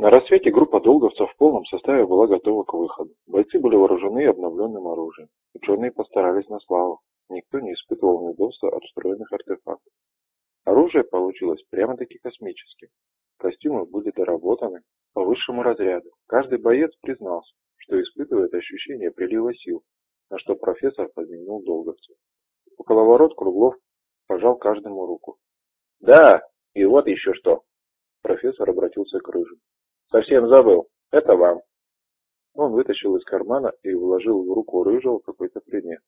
На рассвете группа долговцев в полном составе была готова к выходу. Бойцы были вооружены обновленным оружием. Ученые постарались на славу. Никто не испытывал неудобства от встроенных артефактов. Оружие получилось прямо-таки космическим. Костюмы были доработаны по высшему разряду. Каждый боец признался, что испытывает ощущение прилива сил, на что профессор подмигнул долговцев. Около ворот Круглов пожал каждому руку. «Да, и вот еще что!» Профессор обратился к Рыжему. «Совсем забыл. Это вам». Он вытащил из кармана и вложил в руку Рыжего какой-то предмет.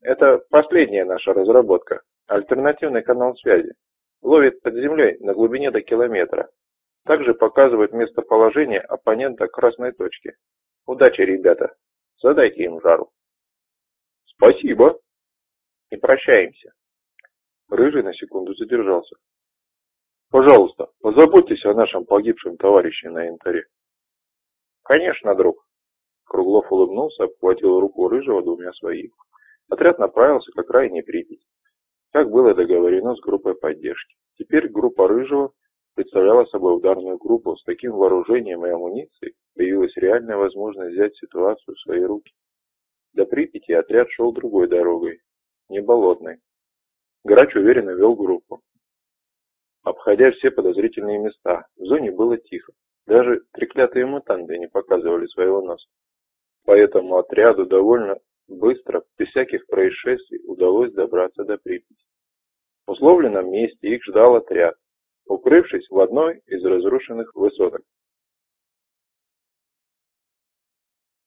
Это последняя наша разработка. Альтернативный канал связи. Ловит под землей на глубине до километра. Также показывает местоположение оппонента красной точки. Удачи, ребята. Задайте им жару. Спасибо. И прощаемся. Рыжий на секунду задержался. Пожалуйста, позаботьтесь о нашем погибшем товарище на янтаре. Конечно, друг. Круглов улыбнулся, обхватил руку Рыжего двумя своими. Отряд направился к окраине Припяти. Как было договорено с группой поддержки. Теперь группа Рыжего представляла собой ударную группу. С таким вооружением и амуницией появилась реальная возможность взять ситуацию в свои руки. До Припяти отряд шел другой дорогой, не болотной. Грач уверенно вел группу. Обходя все подозрительные места, в зоне было тихо. Даже треклятые мутанты не показывали своего носа. Поэтому отряду довольно Быстро, без всяких происшествий, удалось добраться до Припяти. В условленном месте их ждал отряд, укрывшись в одной из разрушенных высоток.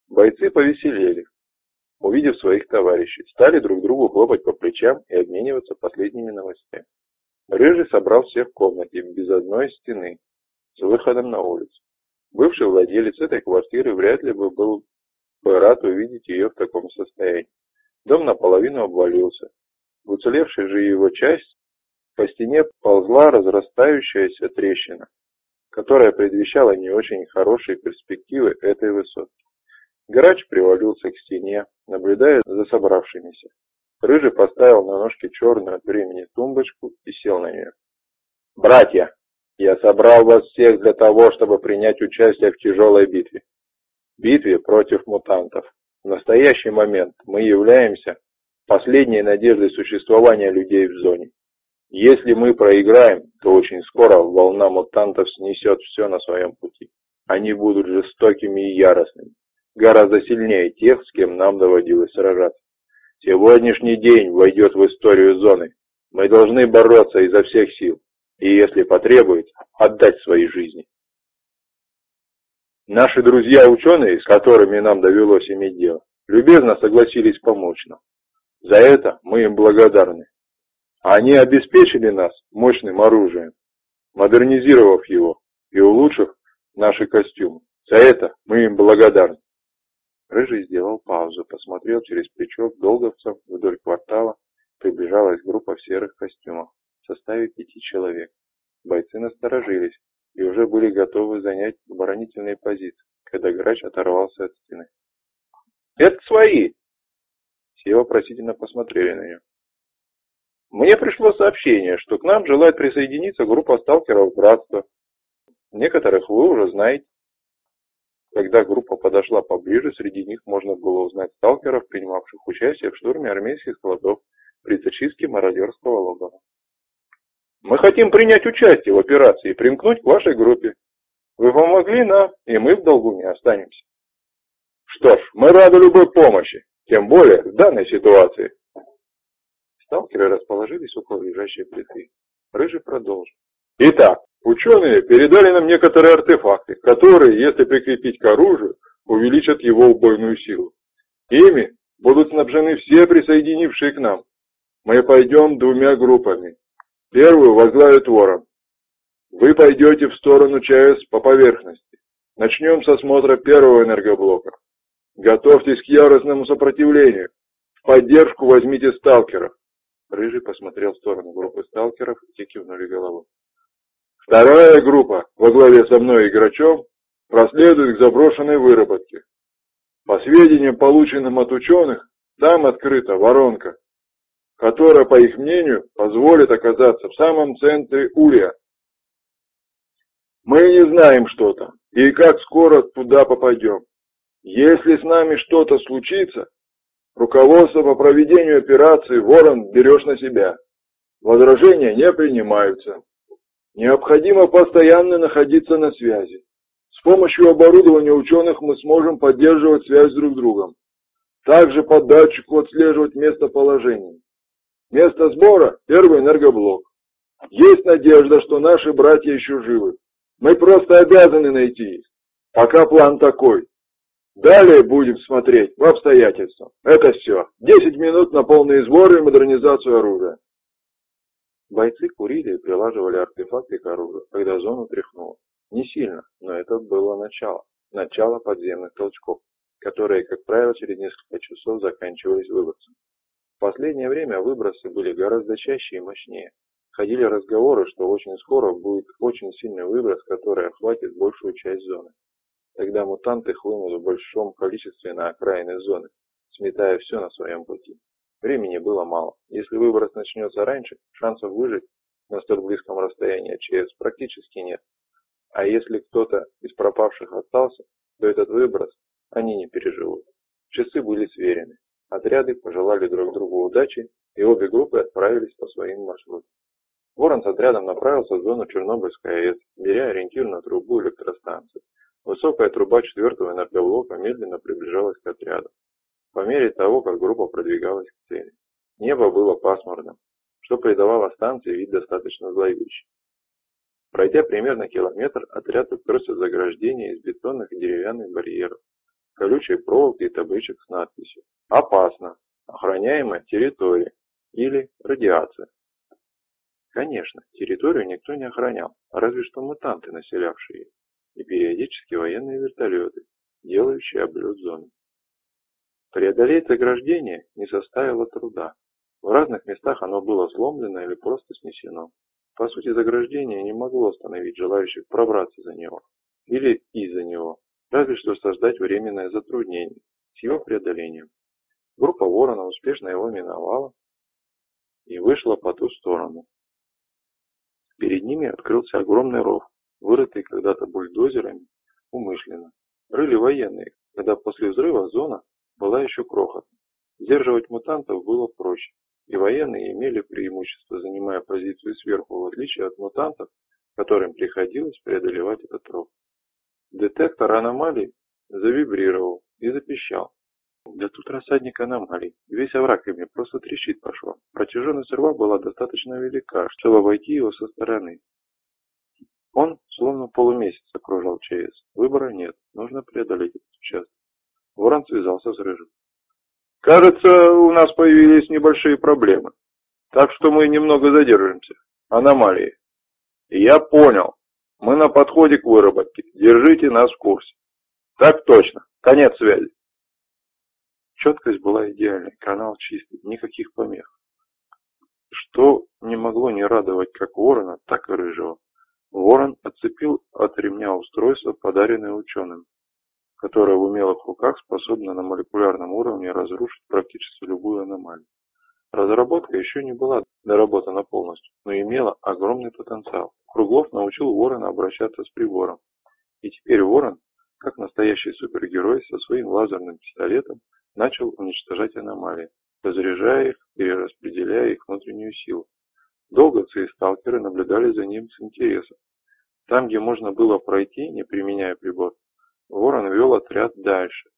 Бойцы повеселели, увидев своих товарищей, стали друг другу хлопать по плечам и обмениваться последними новостями. Рыжий собрал всех в комнате без одной стены, с выходом на улицу. Бывший владелец этой квартиры вряд ли бы был бы рад увидеть ее в таком состоянии. Дом наполовину обвалился. В уцелевшей же его часть по стене ползла разрастающаяся трещина, которая предвещала не очень хорошие перспективы этой высотки. Грач привалился к стене, наблюдая за собравшимися. Рыжий поставил на ножки черную от времени тумбочку и сел на нее. «Братья, я собрал вас всех для того, чтобы принять участие в тяжелой битве битве против мутантов. В настоящий момент мы являемся последней надеждой существования людей в зоне. Если мы проиграем, то очень скоро волна мутантов снесет все на своем пути. Они будут жестокими и яростными, гораздо сильнее тех, с кем нам доводилось сражаться. Сегодняшний день войдет в историю зоны. Мы должны бороться изо всех сил и, если потребуется, отдать свои жизни. Наши друзья-ученые, с которыми нам довелось иметь дело, любезно согласились помочь нам. За это мы им благодарны. Они обеспечили нас мощным оружием, модернизировав его и улучшив наши костюмы. За это мы им благодарны. Рыжий сделал паузу, посмотрел через плечо долговцев вдоль квартала. Приближалась группа в серых костюмах в составе пяти человек. Бойцы насторожились, и уже были готовы занять оборонительные позиции, когда грач оторвался от стены. «Это свои!» Все вопросительно посмотрели на нее. «Мне пришло сообщение, что к нам желает присоединиться группа сталкеров Братства. Некоторых вы уже знаете». Когда группа подошла поближе, среди них можно было узнать сталкеров, принимавших участие в штурме армейских складов при зачистке мародерского логова. Мы хотим принять участие в операции и примкнуть к вашей группе. Вы помогли нам, и мы в долгу не останемся. Что ж, мы рады любой помощи, тем более в данной ситуации. Сталкеры расположились около лежащей плиты. Рыжий продолжил. Итак, ученые передали нам некоторые артефакты, которые, если прикрепить к оружию, увеличат его убойную силу. Ими будут снабжены все присоединившие к нам. Мы пойдем двумя группами. Первую возглавит ворон. Вы пойдете в сторону ЧАЭС по поверхности. Начнем с осмотра первого энергоблока. Готовьтесь к яростному сопротивлению. В поддержку возьмите сталкеров. Рыжий посмотрел в сторону группы сталкеров, и те кивнули головой. Вторая группа, во главе со мной и Грачом, проследует к заброшенной выработке. По сведениям, полученным от ученых, там открыта воронка, которая, по их мнению, позволит оказаться в самом центре Улья. Мы не знаем что-то и как скоро туда попадем. Если с нами что-то случится, руководство по проведению операции «Ворон» берешь на себя. Возражения не принимаются. Необходимо постоянно находиться на связи. С помощью оборудования ученых мы сможем поддерживать связь друг с другом. Также по датчику отслеживать местоположение. Место сбора – первый энергоблок. Есть надежда, что наши братья еще живы. Мы просто обязаны найти их. Пока план такой. Далее будем смотреть в обстоятельства. Это все. Десять минут на полный сбор и модернизацию оружия. Бойцы курили и прилаживали артефакты к оружию, когда зону тряхнуло. Не сильно, но это было начало. Начало подземных толчков, которые, как правило, через несколько часов заканчивались выбросом. В последнее время выбросы были гораздо чаще и мощнее. Ходили разговоры, что очень скоро будет очень сильный выброс, который охватит большую часть зоны. Тогда мутанты хлынут в большом количестве на окраины зоны, сметая все на своем пути. Времени было мало. Если выброс начнется раньше, шансов выжить на столь близком расстоянии ЧС практически нет. А если кто-то из пропавших остался, то этот выброс они не переживут. Часы были сверены. Отряды пожелали друг другу удачи, и обе группы отправились по своим маршрутам. Ворон с отрядом направился в зону Чернобыльской АЭС, беря ориентир на трубу электростанции. Высокая труба четвертого энергоблока медленно приближалась к отряду по мере того, как группа продвигалась к цели. Небо было пасмурным, что придавало станции вид достаточно зловещий. Пройдя примерно километр, отряд уперся в заграждение из бетонных и деревянных барьеров, колючей проволоки и табличек с надписью «Опасно! Охраняемая территория» или «Радиация». Конечно, территорию никто не охранял, разве что мутанты, населявшие ее, и периодически военные вертолеты, делающие облет зоны. Преодолеть заграждение не составило труда. В разных местах оно было сломлено или просто снесено. По сути, заграждение не могло остановить желающих пробраться за него или из-за него, разве что создать временное затруднение с его преодолением. Группа Ворона успешно его миновала и вышла по ту сторону. Перед ними открылся огромный ров, вырытый когда-то бульдозерами умышленно. Рыли военные, когда после взрыва зона была еще крохотной. Сдерживать мутантов было проще, и военные имели преимущество, занимая позицию сверху, в отличие от мутантов, которым приходилось преодолевать этот ров. Детектор аномалий завибрировал и запищал. Да тут рассадник аномалий. Весь овраг просто трещит пошел. Протяженность рва была достаточно велика, чтобы обойти его со стороны. Он словно полумесяц окружал ЧС. Выбора нет, нужно преодолеть этот участок. Ворон связался с Рыжим. «Кажется, у нас появились небольшие проблемы, так что мы немного задержимся. Аномалии». «Я понял. Мы на подходе к выработке. Держите нас в курсе». «Так точно. Конец связи». Четкость была идеальной, канал чистый, никаких помех. Что не могло не радовать как ворона, так и рыжего. Ворон отцепил от ремня устройство, подаренное ученым, которая в умелых руках способна на молекулярном уровне разрушить практически любую аномалию. Разработка еще не была доработана полностью, но имела огромный потенциал. Круглов научил Ворона обращаться с прибором. И теперь Ворон, как настоящий супергерой, со своим лазерным пистолетом начал уничтожать аномалии, разряжая их, перераспределяя их внутреннюю силу. Долговцы и сталкеры наблюдали за ним с интересом. Там, где можно было пройти, не применяя прибор, Ворон вел отряд дальше.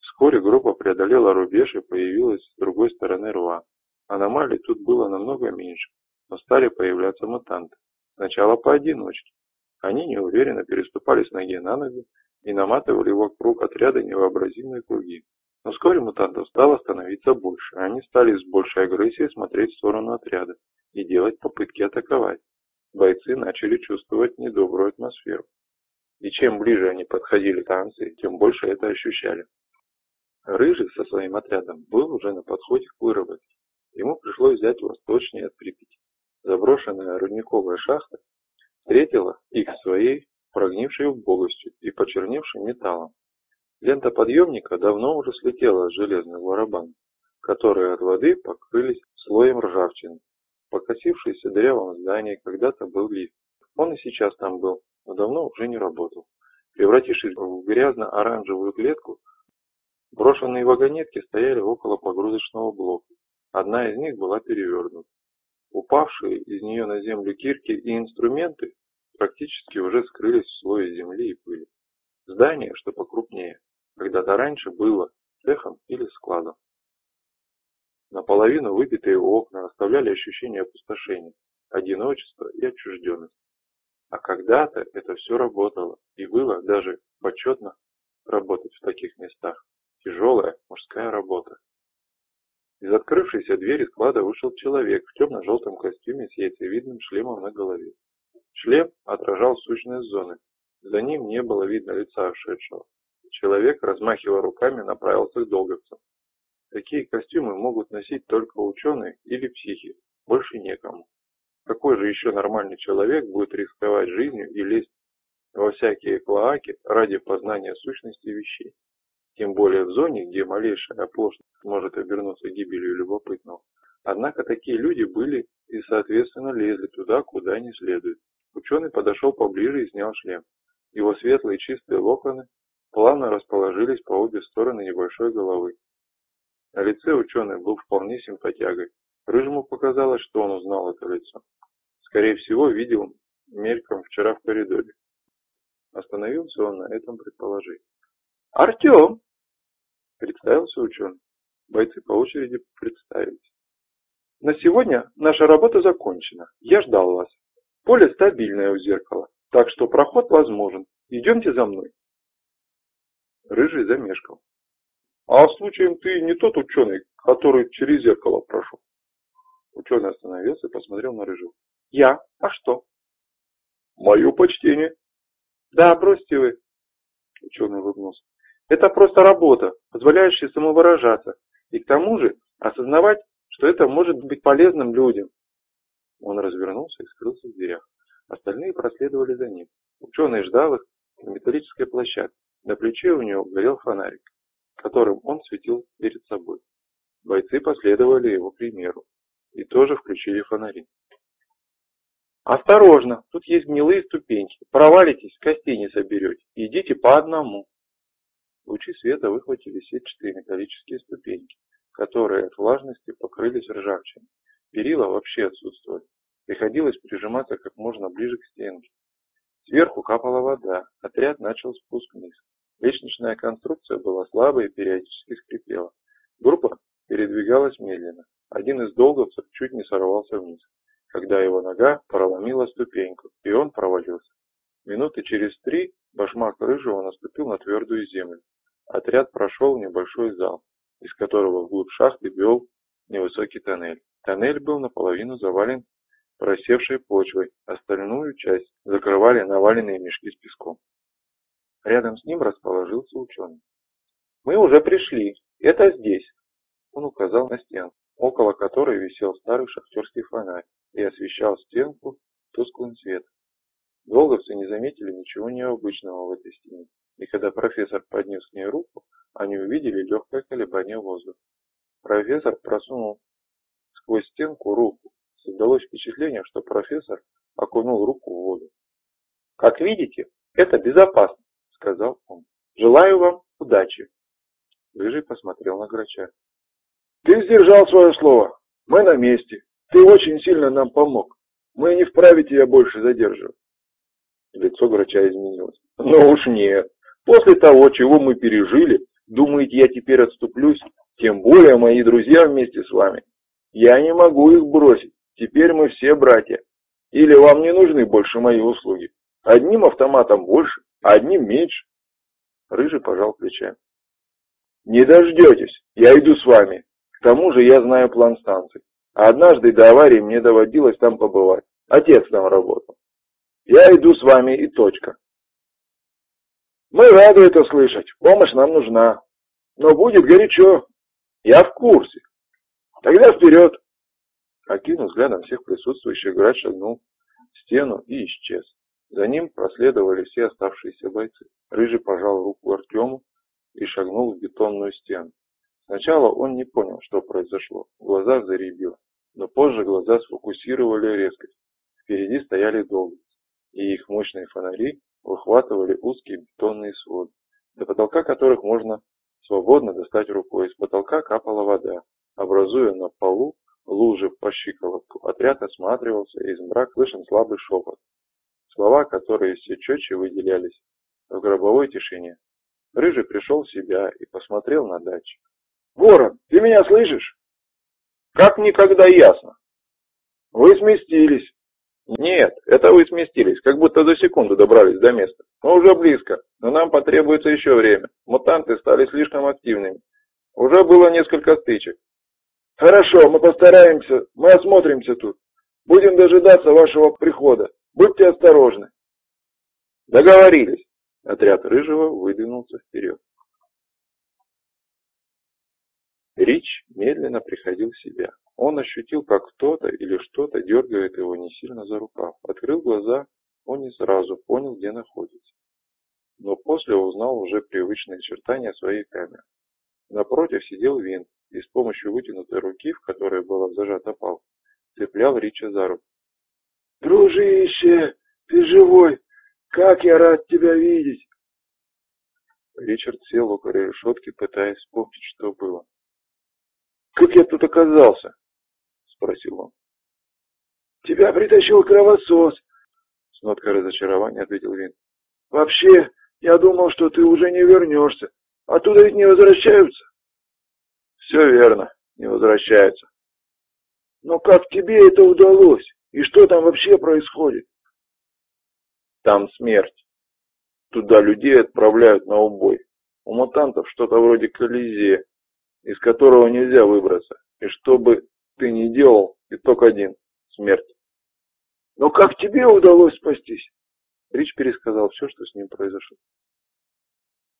Вскоре группа преодолела рубеж и появилась с другой стороны рва. Аномалий тут было намного меньше, но стали появляться мутанты. Сначала поодиночке. Они неуверенно переступали с ноги на ногу и наматывали вокруг отряда невообразимые круги. Но вскоре мутантов стало становиться больше, они стали с большей агрессией смотреть в сторону отряда и делать попытки атаковать. Бойцы начали чувствовать недобрую атмосферу. И чем ближе они подходили к станции, тем больше это ощущали. Рыжий со своим отрядом был уже на подходе к выработке. Ему пришлось взять восточнее от Припяти. Заброшенная рудниковая шахта встретила их своей прогнившей убогостью и почерневшим металлом. Лента подъемника давно уже слетела с железных барабанов, которые от воды покрылись слоем ржавчины. Покосившийся дырявом здании когда-то был лифт. Он и сейчас там был, но давно уже не работал. Превратившись в грязно-оранжевую клетку, брошенные вагонетки стояли около погрузочного блока. Одна из них была перевернута. Упавшие из нее на землю кирки и инструменты практически уже скрылись в слое земли и пыли. Здание, что покрупнее, когда-то раньше было цехом или складом. Наполовину выбитые окна оставляли ощущение опустошения, одиночества и отчужденности. А когда-то это все работало, и было даже почетно работать в таких местах. Тяжелая мужская работа. Из открывшейся двери склада вышел человек в темно-желтом костюме с яйцевидным шлемом на голове. Шлем отражал сущность зоны. За ним не было видно лица ушедшего. Человек, размахивая руками, направился к долговцам. Такие костюмы могут носить только ученые или психи, больше некому. Какой же еще нормальный человек будет рисковать жизнью и лезть во всякие клоаки ради познания сущности вещей? Тем более в зоне, где малейшая оплошность может обернуться гибелью любопытного. Однако такие люди были и, соответственно, лезли туда, куда не следует. Ученый подошел поближе и снял шлем. Его светлые чистые локоны плавно расположились по обе стороны небольшой головы. На лице ученый был вполне симпатягой. Рыжему показалось, что он узнал это лицо. Скорее всего, видел мельком вчера в коридоре. Остановился он на этом предположении. «Артем!» – представился ученый. Бойцы по очереди представились. «На сегодня наша работа закончена. Я ждал вас. Поле стабильное у зеркала, так что проход возможен. Идемте за мной». Рыжий замешкал. «А случаем ты не тот ученый, который через зеркало прошел?» Ученый остановился и посмотрел на Рыжего. Я? А что? Мое почтение. Да, бросьте вы. Ученый улыбнулся. Это просто работа, позволяющая самовыражаться. И к тому же осознавать, что это может быть полезным людям. Он развернулся и скрылся в дверях. Остальные проследовали за ним. Ученый ждал их на металлической площадке. На плече у него горел фонарик, которым он светил перед собой. Бойцы последовали его примеру и тоже включили фонари. Осторожно, тут есть гнилые ступеньки. Провалитесь, костей не соберете. Идите по одному. Лучи света выхватили сетчатые металлические ступеньки, которые от влажности покрылись ржавчиной. Перила вообще отсутствовали. Приходилось прижиматься как можно ближе к стенке. Сверху капала вода. Отряд начал спуск вниз. Лестничная конструкция была слабой и периодически скрипела. Группа передвигалась медленно. Один из долговцев чуть не сорвался вниз когда его нога проломила ступеньку, и он провалился. Минуты через три башмак рыжего наступил на твердую землю. Отряд прошел в небольшой зал, из которого вглубь шахты вел невысокий тоннель. Тоннель был наполовину завален просевшей почвой, остальную часть закрывали наваленные мешки с песком. Рядом с ним расположился ученый. «Мы уже пришли. Это здесь», — он указал на стену, около которой висел старый шахтерский фонарь и освещал стенку тусклым светом. Долговцы не заметили ничего необычного в этой стене, и когда профессор поднес к ней руку, они увидели легкое колебание воздуха. Профессор просунул сквозь стенку руку. Создалось впечатление, что профессор окунул руку в воду. «Как видите, это безопасно», — сказал он. «Желаю вам удачи». Рыжий посмотрел на Грача. «Ты сдержал свое слово. Мы на месте. Ты очень сильно нам помог. Мы не вправе тебя больше задерживать. Лицо врача изменилось. Ну уж нет. После того, чего мы пережили, думаете, я теперь отступлюсь? Тем более мои друзья вместе с вами. Я не могу их бросить. Теперь мы все братья. Или вам не нужны больше мои услуги? Одним автоматом больше, одним меньше. Рыжий пожал плечами. Не дождетесь, я иду с вами. К тому же я знаю план станции. А однажды до аварии мне доводилось там побывать. Отец там работал. Я иду с вами и точка. Мы рады это слышать. Помощь нам нужна. Но будет горячо. Я в курсе. Тогда вперед. Окинув взглядом всех присутствующих, грач шагнул в стену и исчез. За ним проследовали все оставшиеся бойцы. Рыжий пожал руку Артему и шагнул в бетонную стену. Сначала он не понял, что произошло. В глазах заребило. Но позже глаза сфокусировали резкость. Впереди стояли долго. и их мощные фонари выхватывали узкие бетонные своды, до потолка которых можно свободно достать рукой. Из потолка капала вода, образуя на полу лужи по щиколотку. Отряд осматривался, и из мрака слышен слабый шепот. Слова, которые все четче выделялись в гробовой тишине. Рыжий пришел в себя и посмотрел на датчик. «Ворон, ты меня слышишь?» «Как никогда ясно». «Вы сместились». «Нет, это вы сместились, как будто за секунду добрались до места. Мы уже близко, но нам потребуется еще время. Мутанты стали слишком активными. Уже было несколько стычек. Хорошо, мы постараемся, мы осмотримся тут. Будем дожидаться вашего прихода. Будьте осторожны. Договорились. Отряд Рыжего выдвинулся вперед. Рич медленно приходил в себя. Он ощутил, как кто-то или что-то дергает его не сильно за рукав. Открыл глаза, он не сразу понял, где находится. Но после узнал уже привычные очертания своей камеры. Напротив сидел Винт и с помощью вытянутой руки, в которой была зажата палка, цеплял Рича за руку. «Дружище, ты живой! Как я рад тебя видеть!» Ричард сел около решетки, пытаясь вспомнить, что было. «Как я тут оказался?» — спросил он. «Тебя притащил кровосос!» — с ноткой разочарования ответил Вин. «Вообще, я думал, что ты уже не вернешься. Оттуда ведь не возвращаются?» «Все верно, не возвращаются». «Но как тебе это удалось? И что там вообще происходит?» «Там смерть. Туда людей отправляют на убой. У мутантов что-то вроде колизея, из которого нельзя выбраться. И что бы ты ни делал, итог один – смерть. Но как тебе удалось спастись? Рич пересказал все, что с ним произошло.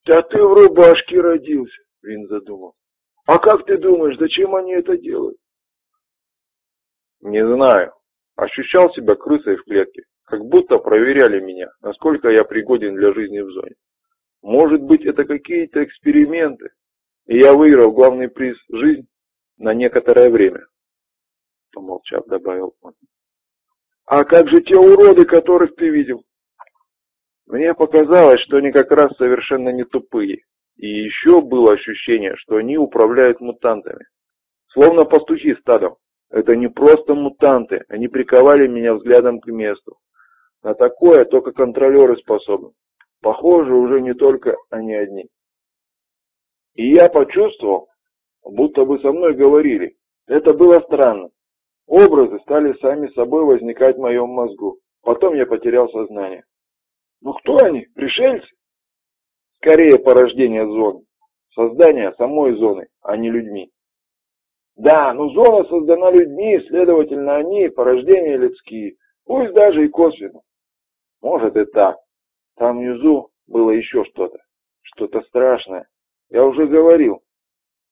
Да ты в рубашке родился, Вин задумал. А как ты думаешь, зачем они это делают? Не знаю. Ощущал себя крысой в клетке. Как будто проверяли меня, насколько я пригоден для жизни в зоне. Может быть, это какие-то эксперименты, и я выиграл главный приз «Жизнь» на некоторое время. Помолчав, добавил он. А как же те уроды, которых ты видел? Мне показалось, что они как раз совершенно не тупые. И еще было ощущение, что они управляют мутантами. Словно пастухи стадом. Это не просто мутанты, они приковали меня взглядом к месту. На такое только контролеры способны. Похоже, уже не только они одни. И я почувствовал, будто бы со мной говорили. Это было странно. Образы стали сами собой возникать в моем мозгу. Потом я потерял сознание. Ну кто они? Пришельцы? Скорее порождение зоны. Создание самой зоны, а не людьми. Да, но зона создана людьми, следовательно, они порождения людские, пусть даже и косвенно. Может и так. Там внизу было еще что-то. Что-то страшное. Я уже говорил.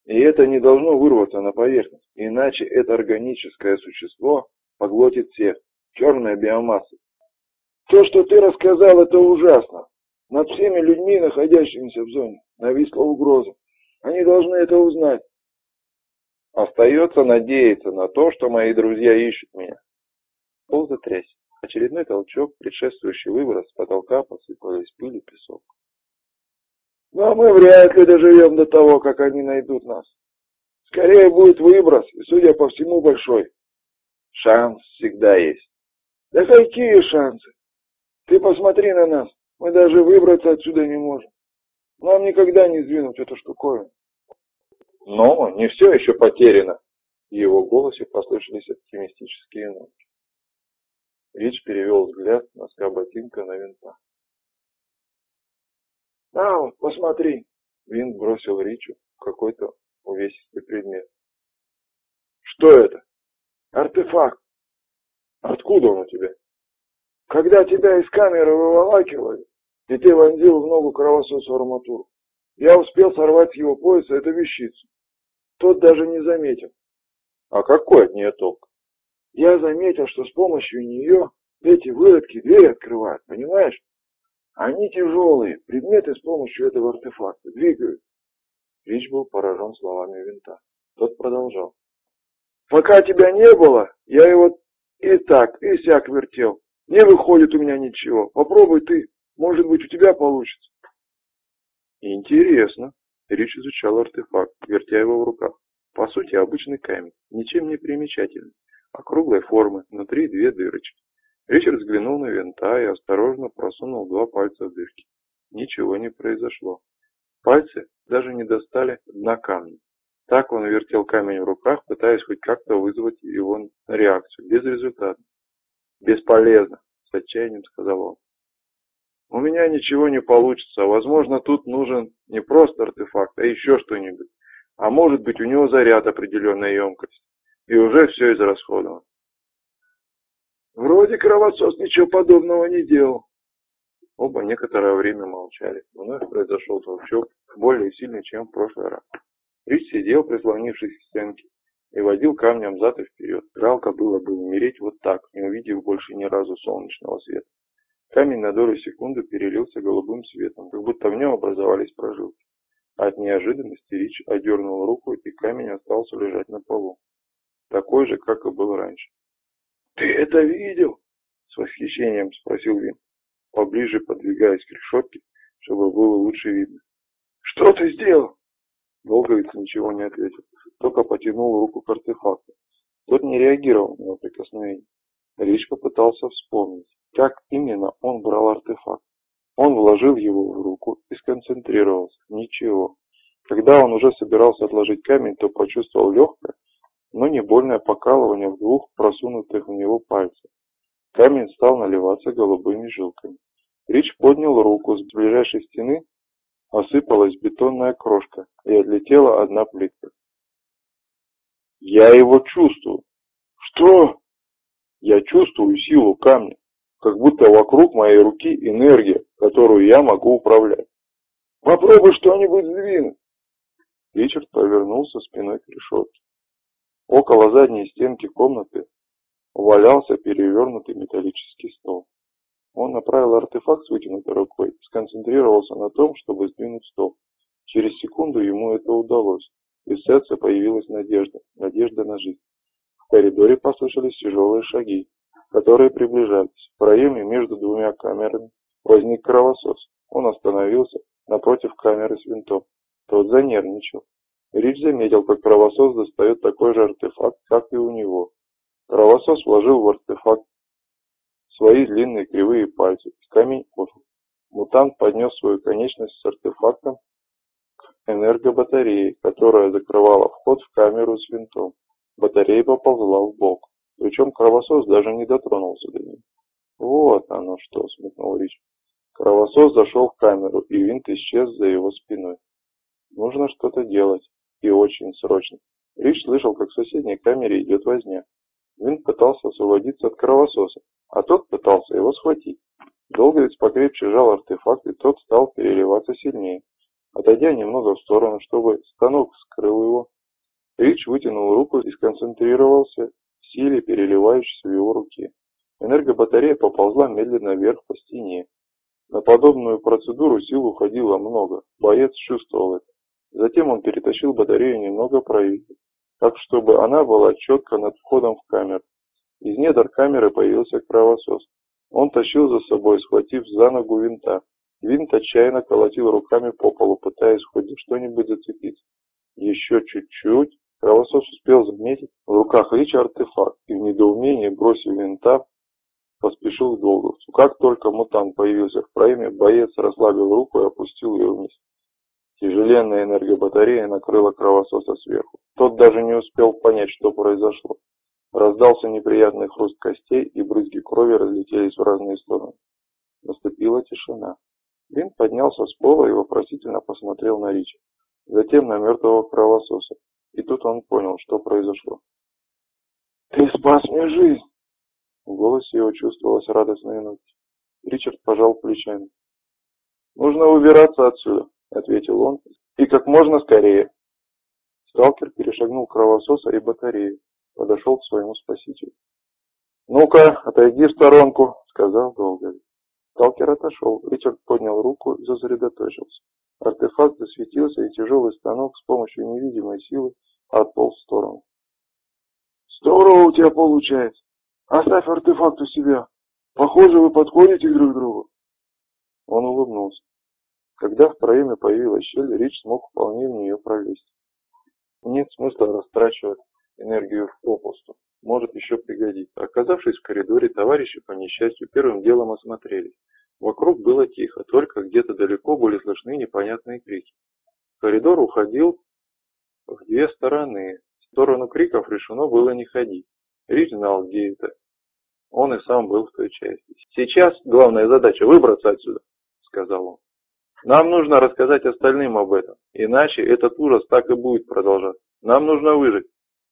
И это не должно вырваться на поверхность. Иначе это органическое существо поглотит всех. Черная биомасса. То, что ты рассказал, это ужасно. Над всеми людьми, находящимися в зоне, нависла угроза. Они должны это узнать. Остается надеяться на то, что мои друзья ищут меня. Пол затрясся. Очередной толчок, предшествующий выброс с потолка, посыпались пыль и песок. Но мы вряд ли доживем до того, как они найдут нас. Скорее будет выброс, и, судя по всему, большой. Шанс всегда есть. Да какие шансы? Ты посмотри на нас, мы даже выбраться отсюда не можем. Нам никогда не сдвинуть эту штуковину. Но не все еще потеряно. В его голосе послышались оптимистические нотки. Рич перевел взгляд носка ботинка на винта. «На, посмотри!» Винт бросил Ричу какой-то увесистый предмет. «Что это?» «Артефакт!» «Откуда он у тебя?» «Когда тебя из камеры выволакивали, и ты вонзил в ногу кровососу арматуру, я успел сорвать с его пояса эту вещицу. Тот даже не заметил. А какой от нее толк? Я заметил, что с помощью нее эти выродки двери открывают, понимаешь? Они тяжелые, предметы с помощью этого артефакта двигают. Рич был поражен словами винта. Тот продолжал. Пока тебя не было, я его и так, и сяк вертел. Не выходит у меня ничего. Попробуй ты. Может быть, у тебя получится. Интересно. Рич изучал артефакт, вертя его в руках. По сути, обычный камень, ничем не примечательный. Округлой формы, внутри две дырочки. Ричард взглянул на винта и осторожно просунул два пальца в дырки. Ничего не произошло. Пальцы даже не достали дна камня. Так он вертел камень в руках, пытаясь хоть как-то вызвать его реакцию. Без результата. «Бесполезно», — с отчаянием сказал он. «У меня ничего не получится. Возможно, тут нужен не просто артефакт, а еще что-нибудь. А может быть, у него заряд определенной емкости. И уже все израсходовано». «Вроде кровосос ничего подобного не делал». Оба некоторое время молчали. Вновь произошел толчок, более сильный, чем в прошлый раз. Рич сидел, прислонившись к стенке, и водил камнем взад и вперед. Жалко было бы умереть вот так, не увидев больше ни разу солнечного света. Камень на долю секунды перелился голубым светом, как будто в нем образовались прожилки. От неожиданности Рич одернул руку, и камень остался лежать на полу. Такой же, как и был раньше. «Ты это видел?» — с восхищением спросил Вин, поближе подвигаясь к решетке, чтобы было лучше видно. «Что ты сделал?» Долговец ничего не ответил, только потянул руку к артефакту. Тот не реагировал на его прикосновение. Рич попытался вспомнить, как именно он брал артефакт. Он вложил его в руку и сконцентрировался. Ничего. Когда он уже собирался отложить камень, то почувствовал легкое, но не больное покалывание в двух просунутых в него пальцах. Камень стал наливаться голубыми жилками. Рич поднял руку с ближайшей стены осыпалась бетонная крошка и отлетела одна плитка. Я его чувствую. Что? Я чувствую силу камня, как будто вокруг моей руки энергия, которую я могу управлять. Попробуй что-нибудь сдвинуть. Ричард повернулся спиной к решетке. Около задней стенки комнаты валялся перевернутый металлический стол. Он направил артефакт с вытянутой рукой и сконцентрировался на том, чтобы сдвинуть стол. Через секунду ему это удалось, и в сердце появилась надежда, надежда на жизнь. В коридоре послышались тяжелые шаги, которые приближались. В проеме между двумя камерами возник кровосос. Он остановился напротив камеры с винтом. Тот занервничал. Рич заметил, как кровосос достает такой же артефакт, как и у него. Кровосос вложил в артефакт свои длинные кривые пальцы, и камень ожил. Мутант поднес свою конечность с артефактом к энергобатарее, которая закрывала вход в камеру с винтом. Батарея поползла в бок, причем кровосос даже не дотронулся до нее. «Вот оно что!» — смекнул Рич. Кровосос зашел в камеру, и винт исчез за его спиной. Нужно что-то делать, и очень срочно. Рич слышал, как в соседней камере идет возня. Винт пытался освободиться от кровососа, а тот пытался его схватить. Долговец покрепче жал артефакт, и тот стал переливаться сильнее. Отойдя немного в сторону, чтобы станок скрыл его, Рич вытянул руку и сконцентрировался в силе, переливающейся в его руке. Энергобатарея поползла медленно вверх по стене. На подобную процедуру сил уходило много, боец чувствовал это. Затем он перетащил батарею немного правее, так чтобы она была четко над входом в камеру. Из недр камеры появился кровосос. Он тащил за собой, схватив за ногу винта. Винт отчаянно колотил руками по полу, пытаясь хоть что-нибудь зацепиться. Еще чуть-чуть. Кровосос успел заметить в руках Рича артефакт и в недоумении, бросив винта, поспешил к Долговцу. Как только мутант появился в проеме, боец расслабил руку и опустил ее вниз. Тяжеленная энергобатарея накрыла кровососа сверху. Тот даже не успел понять, что произошло. Раздался неприятный хруст костей, и брызги крови разлетелись в разные стороны. Наступила тишина. Винт поднялся с пола и вопросительно посмотрел на Рича, затем на мертвого кровососа. И тут он понял, что произошло. «Ты спас мне жизнь!» В голосе его чувствовалась радостная нотка. Ричард пожал плечами. «Нужно убираться отсюда», — ответил он, — «и как можно скорее». Сталкер перешагнул кровососа и батарею, подошел к своему спасителю. «Ну-ка, отойди в сторонку», — сказал Долговец. Сталкер отошел, Ричард поднял руку и сосредоточился. Артефакт засветился, и тяжелый станок с помощью невидимой силы отполз в сторону. «Здорово у тебя получается! Оставь артефакт у себя!» Похоже, вы подходите друг к другу. Он улыбнулся. Когда в проеме появилась щель, Рич смог вполне в нее пролезть. Нет смысла растрачивать энергию попусту. Может еще пригодится. Оказавшись в коридоре, товарищи по несчастью первым делом осмотрелись. Вокруг было тихо, только где-то далеко были слышны непонятные крики. Коридор уходил в две стороны. В сторону криков решено было не ходить. Рич знал, где это. Он и сам был в той части. «Сейчас главная задача – выбраться отсюда», – сказал он. «Нам нужно рассказать остальным об этом, иначе этот ужас так и будет продолжаться. Нам нужно выжить».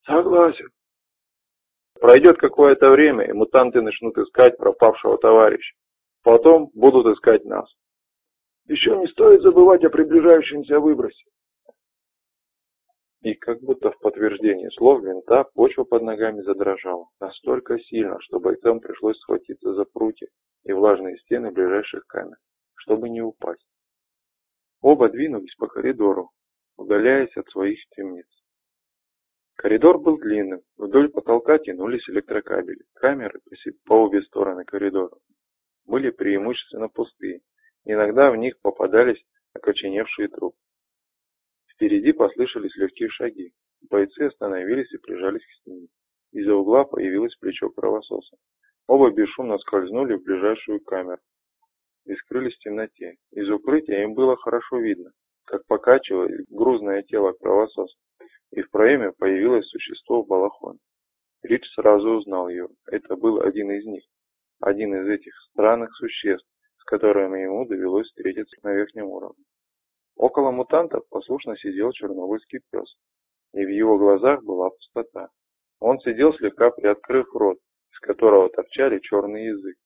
«Согласен». Пройдет какое-то время, и мутанты начнут искать пропавшего товарища. Потом будут искать нас. Еще не стоит забывать о приближающемся выбросе. И как будто в подтверждение слов винта почва под ногами задрожала. Настолько сильно, что бойцам пришлось схватиться за прутья и влажные стены ближайших камер, чтобы не упасть. Оба двинулись по коридору, удаляясь от своих темниц. Коридор был длинным, вдоль потолка тянулись электрокабели. Камеры по обе стороны коридора были преимущественно пустые. Иногда в них попадались окоченевшие трупы. Впереди послышались легкие шаги. Бойцы остановились и прижались к стене. Из-за угла появилось плечо кровососа. Оба бесшумно скользнули в ближайшую камеру и скрылись в темноте. Из укрытия им было хорошо видно, как покачивалось грузное тело кровососа, и в проеме появилось существо в балахоне. Рич сразу узнал ее. Это был один из них. Один из этих странных существ, с которыми ему довелось встретиться на верхнем уровне. Около мутанта послушно сидел чернобыльский пес, и в его глазах была пустота. Он сидел слегка приоткрыв рот, из которого торчали черный язык,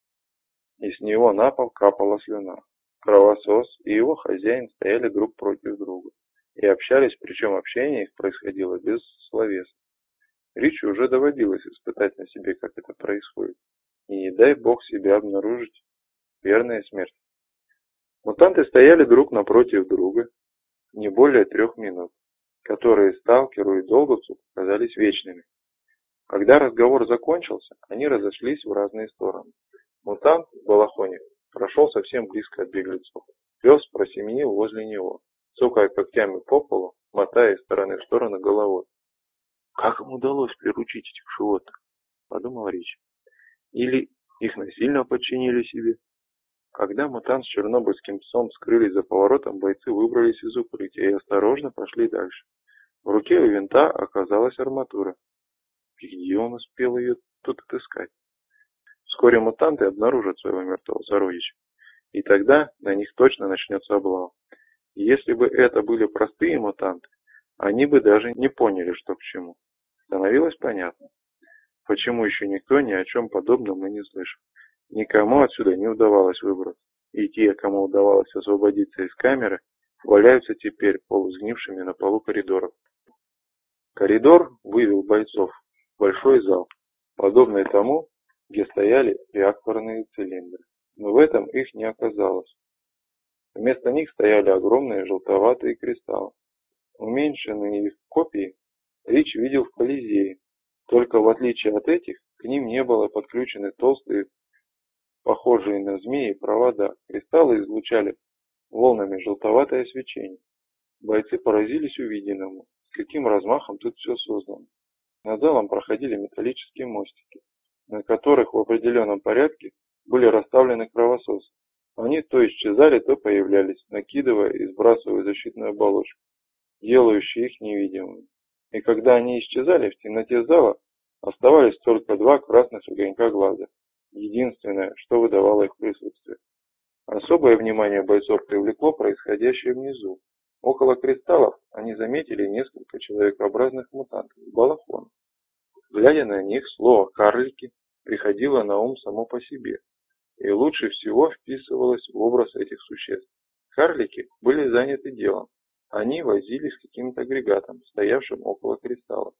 и с него на пол капала слюна. Кровосос и его хозяин стояли друг против друга и общались, причем общение их происходило без словес. Ричи уже доводилось испытать на себе, как это происходит. И не дай бог себя обнаружить. Верная смерть. Мутанты стояли друг напротив друга не более трех минут, которые сталкеру и Долговцу казались вечными. Когда разговор закончился, они разошлись в разные стороны. Мутант в балахоне прошел совсем близко от беглецов. Пес просеменил возле него, цокая когтями по полу, мотая из стороны в сторону головой. «Как им удалось приручить этих животных?» – подумал Рич. «Или их насильно подчинили себе?» Когда мутант с чернобыльским псом скрылись за поворотом, бойцы выбрались из укрытия и осторожно пошли дальше. В руке у винта оказалась арматура. Где он успел ее тут отыскать? Вскоре мутанты обнаружат своего мертвого сородича. И тогда на них точно начнется облава. Если бы это были простые мутанты, они бы даже не поняли, что к чему. Становилось понятно, почему еще никто ни о чем подобном и не слышал. Никому отсюда не удавалось выбраться, и те, кому удавалось освободиться из камеры, валяются теперь полусгнившими на полу коридоров. Коридор вывел бойцов в большой зал, подобный тому, где стояли реакторные цилиндры. Но в этом их не оказалось. Вместо них стояли огромные желтоватые кристаллы. Уменьшенные их копии Рич видел в Колизее, только в отличие от этих, к ним не было подключены толстые похожие на змеи провода. Кристаллы излучали волнами желтоватое свечение. Бойцы поразились увиденному, с каким размахом тут все создано. Над залом проходили металлические мостики, на которых в определенном порядке были расставлены кровососы. Они то исчезали, то появлялись, накидывая и сбрасывая защитную оболочку, делающую их невидимыми. И когда они исчезали, в темноте зала оставались только два красных огонька глаза единственное, что выдавало их присутствие. Особое внимание бойцов привлекло происходящее внизу. Около кристаллов они заметили несколько человекообразных мутантов с. Глядя на них, слово «карлики» приходило на ум само по себе, и лучше всего вписывалось в образ этих существ. Карлики были заняты делом. Они возились с каким-то агрегатом, стоявшим около кристаллов.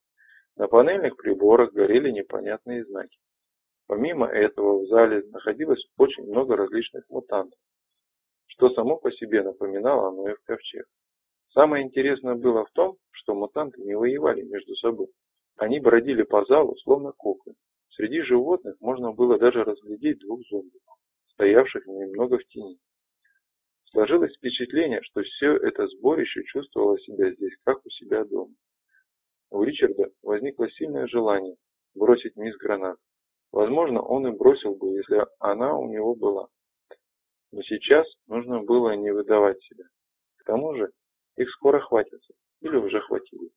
На панельных приборах горели непонятные знаки. Помимо этого в зале находилось очень много различных мутантов, что само по себе напоминало Ноев ковчег. Самое интересное было в том, что мутанты не воевали между собой. Они бродили по залу, словно куклы, Среди животных можно было даже разглядеть двух зомби, стоявших немного в тени. Сложилось впечатление, что все это сборище чувствовало себя здесь, как у себя дома. У Ричарда возникло сильное желание бросить мисс гранат. Возможно, он и бросил бы, если она у него была. Но сейчас нужно было не выдавать себя. К тому же, их скоро хватится. Или уже хватили.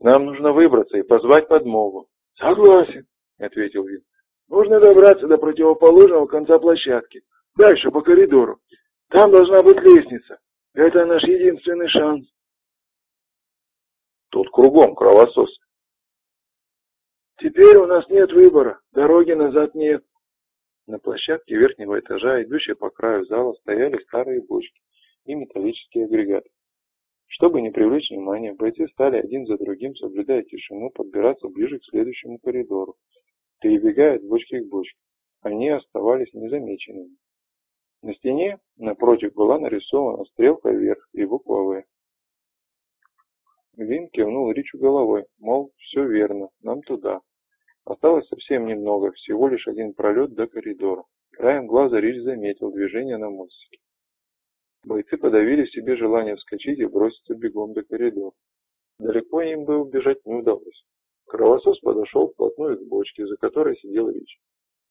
Нам нужно выбраться и позвать подмогу. Согласен, ответил Вин. Нужно добраться до противоположного конца площадки. Дальше по коридору. Там должна быть лестница. Это наш единственный шанс. Тут кругом кровососы. Теперь у нас нет выбора. Дороги назад нет. На площадке верхнего этажа, идущей по краю зала, стояли старые бочки и металлические агрегаты. Чтобы не привлечь внимания, бойцы стали один за другим, соблюдая тишину, подбираться ближе к следующему коридору, перебегая от бочки к бочке. Они оставались незамеченными. На стене напротив была нарисована стрелка вверх и буква «В». Вин кивнул Ричу головой, мол, все верно, нам туда. Осталось совсем немного, всего лишь один пролет до коридора. Краем глаза Рич заметил движение на мостике. Бойцы подавили себе желание вскочить и броситься бегом до коридора. Далеко им бы убежать не удалось. Кровосос подошел вплотную к бочке, за которой сидел Рич.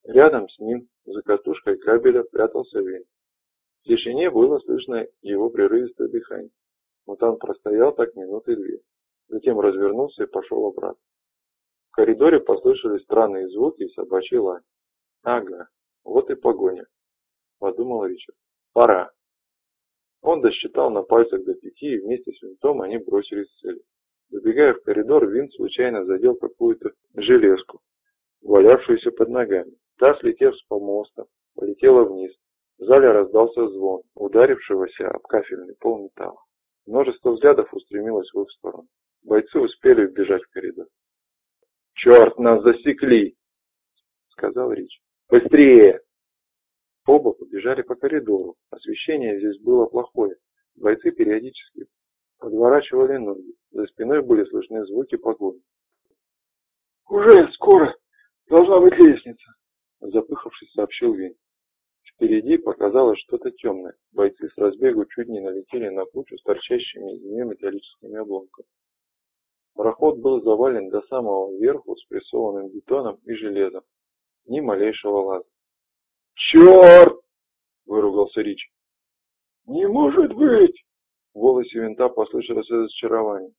Рядом с ним, за катушкой кабеля, прятался Вин. В тишине было слышно его прерывистое дыхание. Мутант простоял так минуты две. Затем развернулся и пошел обратно. В коридоре послышались странные звуки и собачий лай. Ага, вот и погоня, подумал Ричард. Пора. Он досчитал на пальцах до пяти, и вместе с винтом они бросились в цель. Забегая в коридор, винт случайно задел какую-то железку, валявшуюся под ногами. Та, слетев с помоста, полетела вниз. В зале раздался звон, ударившегося об кафельный пол металла. Множество взглядов устремилось в их сторону. Бойцы успели убежать в коридор. «Черт, нас засекли!» — сказал Рич. «Быстрее!» Оба побежали по коридору. Освещение здесь было плохое. Бойцы периодически подворачивали ноги. За спиной были слышны звуки погони. «Уже скоро должна быть лестница», — запыхавшись, сообщил Вин. Впереди показалось что-то темное. Бойцы с разбегу чуть не налетели на кучу с торчащими из нее металлическими обломками. Проход был завален до самого верху спрессованным бетоном и железом. Ни малейшего лаза. «Черт!» – выругался Рич. «Не может быть!» В голосе винта послышалось разочарование.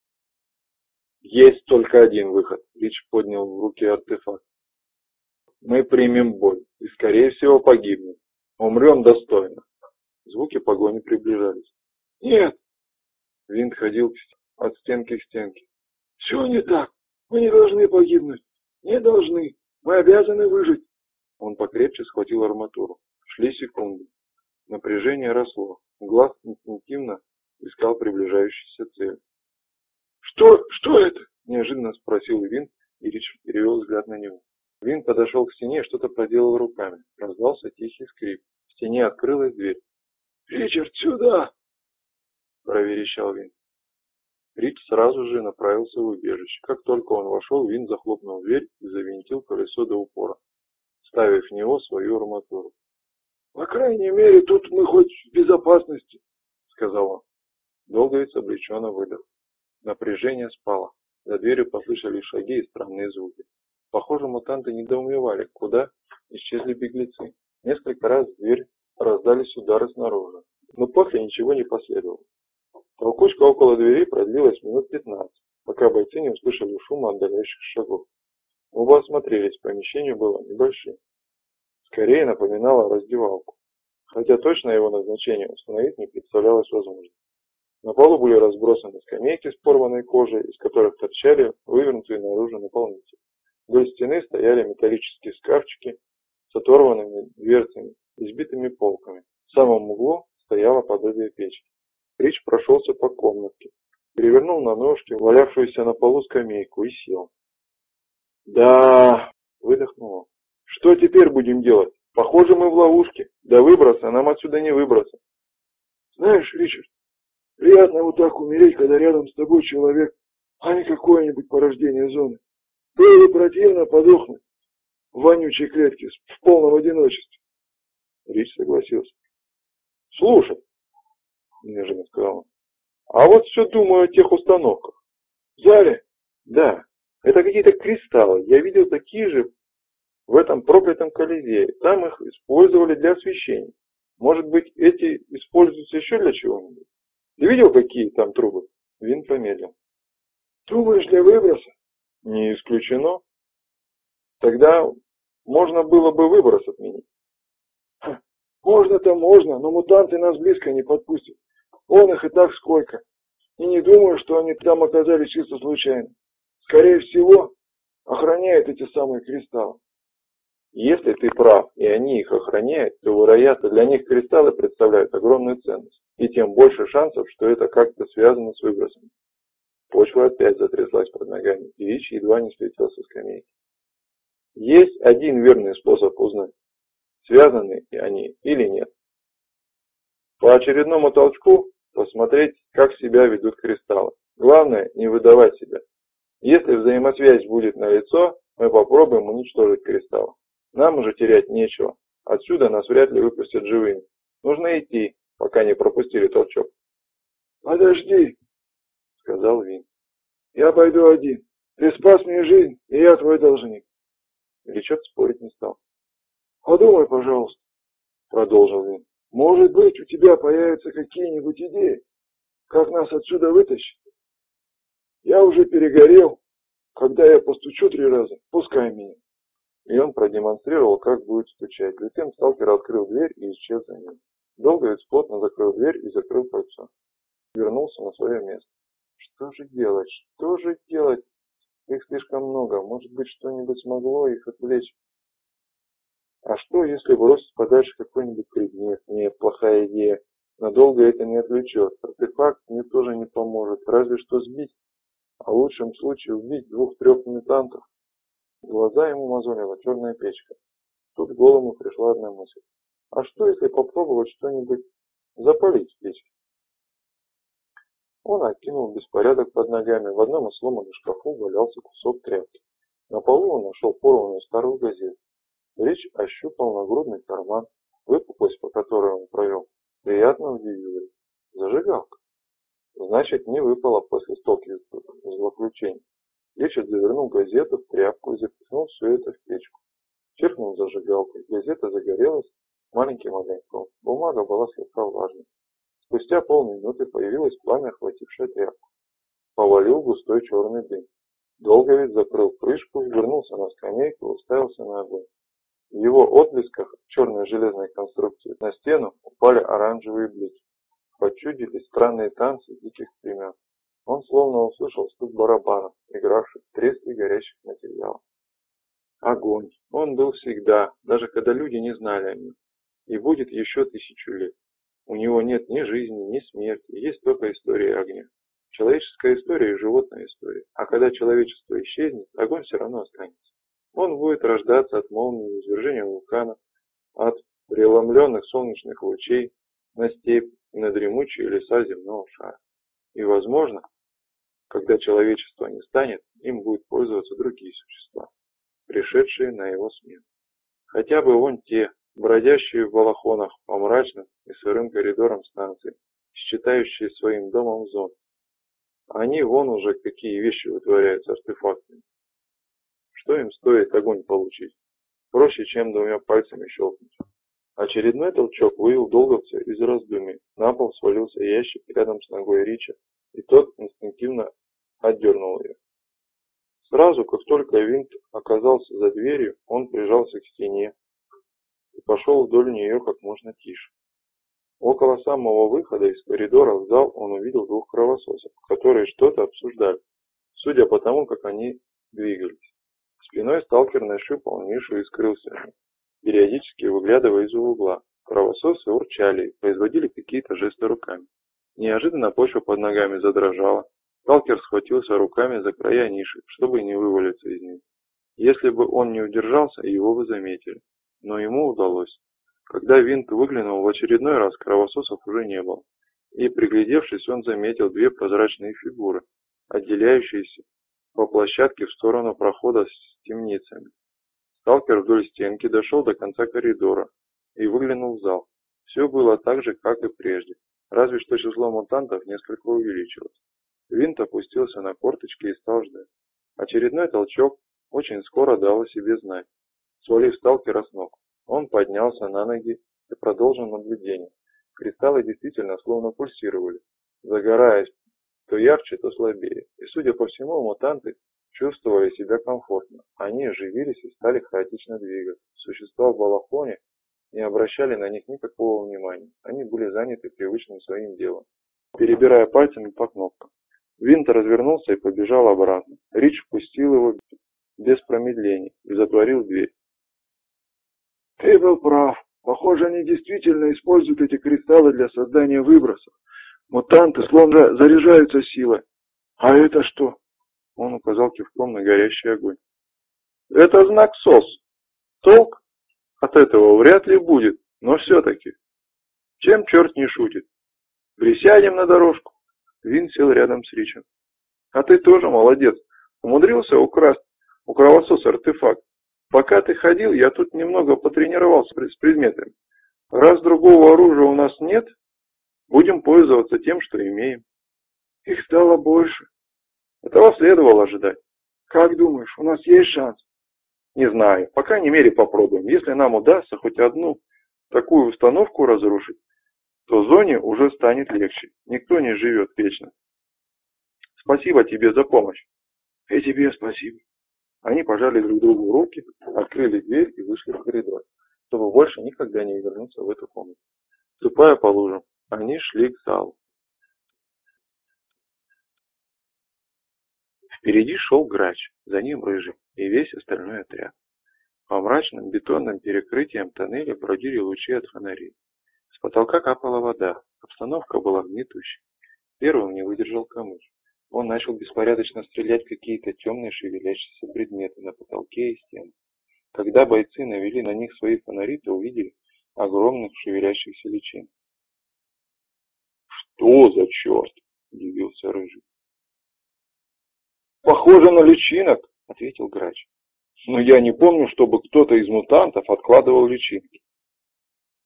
«Есть только один выход», – Рич поднял в руки артефакт. «Мы примем бой и, скорее всего, погибнем. Умрем достойно». Звуки погони приближались. «Нет!» Винт ходил от стенки к стенке. «Все не так. Мы не должны погибнуть. Не должны. Мы обязаны выжить. Он покрепче схватил арматуру. Шли секунды. Напряжение росло. Глаз инстинктивно искал приближающуюся цель. «Что? Что это?» – неожиданно спросил Вин, и Ричард перевел взгляд на него. Вин подошел к стене и что-то проделал руками. Раздался тихий скрип. В стене открылась дверь. «Ричард, сюда!» – проверещал Вин. Рич сразу же направился в убежище. Как только он вошел, Вин захлопнул дверь и завинтил колесо до упора ставив в него свою арматуру. «По крайней мере, тут мы хоть в безопасности», — сказал он. Долговец облегченно выдох. Напряжение спало. За дверью послышались шаги и странные звуки. Похоже, мутанты недоумевали, куда исчезли беглецы. Несколько раз в дверь раздались удары снаружи, но после ничего не последовало. Толкучка около двери продлилась минут пятнадцать, пока бойцы не услышали шума отдаляющих шагов. Оба осмотрелись, помещение было небольшим. Скорее напоминало раздевалку, хотя точно его назначение установить не представлялось возможным. На полу были разбросаны скамейки с порванной кожей, из которых торчали вывернутые наружу наполнители. Вдоль стены стояли металлические шкафчики с оторванными дверцами и сбитыми полками. В самом углу стояло подобие печки. Рич прошелся по комнатке, перевернул на ножки валявшуюся на полу скамейку и сел. Да, выдохнул. Что теперь будем делать? Похоже, мы в ловушке. До выброса нам отсюда не выбраться. Знаешь, Ричард, приятно вот так умереть, когда рядом с тобой человек, а не какое-нибудь порождение зоны. Было бы противно подохнуть, в вонючей клетке в полном одиночестве. Рич согласился. Слушай, неожиданно сказал он, а вот все думаю о тех установках. В зале? Да, это какие-то кристаллы. Я видел такие же в этом проклятом Колизее. Там их использовали для освещения. Может быть, эти используются еще для чего-нибудь? Ты видел, какие там трубы? Вин помедлил. Трубы для выброса? Не исключено. Тогда можно было бы выброс отменить. Можно-то можно, но мутанты нас близко не подпустят. Он их и так сколько. И не думаю, что они там оказались чисто случайно. Скорее всего, охраняют эти самые кристаллы. Если ты прав, и они их охраняют, то, вероятно, для них кристаллы представляют огромную ценность, и тем больше шансов, что это как-то связано с выбросом. Почва опять затряслась под ногами, и Рич едва не слетел со скамейки. Есть один верный способ узнать, связаны они или нет. По очередному толчку посмотреть, как себя ведут кристаллы. Главное, не выдавать себя. Если взаимосвязь будет налицо, мы попробуем уничтожить кристаллы. Нам уже терять нечего. Отсюда нас вряд ли выпустят живыми. Нужно идти, пока не пропустили толчок. «Подожди», — сказал Вин. «Я пойду один. Ты спас мне жизнь, и я твой должник». Величок спорить не стал. «Подумай, пожалуйста», — продолжил Вин. «Может быть, у тебя появятся какие-нибудь идеи, как нас отсюда вытащить? Я уже перегорел. Когда я постучу три раза, пускай меня. И он продемонстрировал, как будет стучать. Затем сталкер открыл дверь и исчез за ним. Долговец плотно закрыл дверь и закрыл кольцо. Вернулся на свое место. Что же делать? Что же делать? Их слишком много. Может быть, что-нибудь смогло их отвлечь? А что, если бросить подальше какой-нибудь предмет? Нет, плохая идея. Надолго это не отвлечет. Артефакт мне тоже не поможет. Разве что сбить. А в лучшем случае убить двух-трех мутантов. Глаза ему мозолила черная печка. Тут в голову пришла одна мысль. А что, если попробовать что-нибудь запалить в печке? Он окинул беспорядок под ногами. В одном из сломанных шкафов валялся кусок тряпки. На полу он нашел порванную старую газету. Речь ощупал нагрудный карман, выпуклость, по которой он провел. Приятно удивили. Зажигалка. Значит, не выпало после стольких злоключений. Вечер завернул газету в тряпку и запихнул все это в печку. Черкнул зажигалкой. Газета загорелась маленьким огоньком. Бумага была слегка влажной. Спустя полминуты появилось пламя, охватившее тряпку. Повалил густой черный дым. Долговец закрыл крышку, вернулся на скамейку и уставился на огонь. В его отблесках черной железной конструкции на стену упали оранжевые блики. Почудились странные танцы диких племен. Он словно услышал стук барабанов, игравших в треске горящих материалов. Огонь. Он был всегда, даже когда люди не знали о нем. И будет еще тысячу лет. У него нет ни жизни, ни смерти, есть только история огня. Человеческая история и животная история. А когда человечество исчезнет, огонь все равно останется. Он будет рождаться от молнии, извержения вулкана, от преломленных солнечных лучей на степь и на дремучие леса земного шара. И, возможно, когда человечество не станет, им будут пользоваться другие существа, пришедшие на его смену. Хотя бы вон те, бродящие в балахонах по мрачным и сырым коридорам станции, считающие своим домом зон. Они вон уже какие вещи вытворяют с артефактами. Что им стоит огонь получить? Проще, чем двумя пальцами щелкнуть. Очередной толчок вывел долговца из раздумий. На пол свалился ящик рядом с ногой Рича, и тот инстинктивно отдернул ее. Сразу, как только винт оказался за дверью, он прижался к стене и пошел вдоль нее как можно тише. Около самого выхода из коридора в зал он увидел двух кровососов, которые что-то обсуждали, судя по тому, как они двигались. Спиной сталкер нащупал Мишу и скрылся периодически выглядывая из-за угла. Кровососы урчали и производили какие-то жесты руками. Неожиданно почва под ногами задрожала, Сталкер схватился руками за края ниши, чтобы не вывалиться из них. Если бы он не удержался, его бы заметили. Но ему удалось. Когда винт выглянул в очередной раз, кровососов уже не было. И, приглядевшись, он заметил две прозрачные фигуры, отделяющиеся по площадке в сторону прохода с темницами. Сталкер вдоль стенки дошел до конца коридора и выглянул в зал. Все было так же, как и прежде, разве что число мутантов несколько увеличилось. Винт опустился на корточки и стал ждать. Очередной толчок очень скоро дал о себе знать, свалив сталкера с ног. Он поднялся на ноги и продолжил наблюдение. Кристаллы действительно словно пульсировали, загораясь то ярче, то слабее. И, судя по всему, мутанты чувствовали себя комфортно. Они оживились и стали хаотично двигаться. Существа в балахоне не обращали на них никакого внимания. Они были заняты привычным своим делом, перебирая пальцами по кнопкам. Винт развернулся и побежал обратно. Рич впустил его без промедления и затворил дверь. «Ты был прав. Похоже, они действительно используют эти кристаллы для создания выбросов. Мутанты словно заряжаются силой. А это что?» Он указал кивком на горящий огонь. «Это знак СОС. Толк от этого вряд ли будет, но все-таки. Чем черт не шутит? Присядем на дорожку». Вин сел рядом с Ричем. «А ты тоже молодец. Умудрился украсть у кровососа артефакт. Пока ты ходил, я тут немного потренировался с предметами. Раз другого оружия у нас нет, будем пользоваться тем, что имеем. Их стало больше. Этого следовало ожидать. Как думаешь, у нас есть шанс? Не знаю. По крайней мере попробуем. Если нам удастся хоть одну такую установку разрушить, то зоне уже станет легче. Никто не живет вечно. Спасибо тебе за помощь. И тебе спасибо. Они пожали друг другу руки, открыли дверь и вышли в коридор, чтобы больше никогда не вернуться в эту комнату. Ступая по лужам, они шли к залу. Впереди шел грач, за ним рыжий и весь остальной отряд. По мрачным бетонным перекрытиям тоннеля бродили лучи от фонарей. С потолка капала вода, обстановка была гнетущей. Первым не выдержал камыш. Он начал беспорядочно стрелять какие-то темные шевелящиеся предметы на потолке и стенах. Когда бойцы навели на них свои фонари, то увидели огромных шевелящихся личин. «Что за черт?» – удивился Рыжий. «Похоже на личинок», – ответил Грач. «Но я не помню, чтобы кто-то из мутантов откладывал личинки».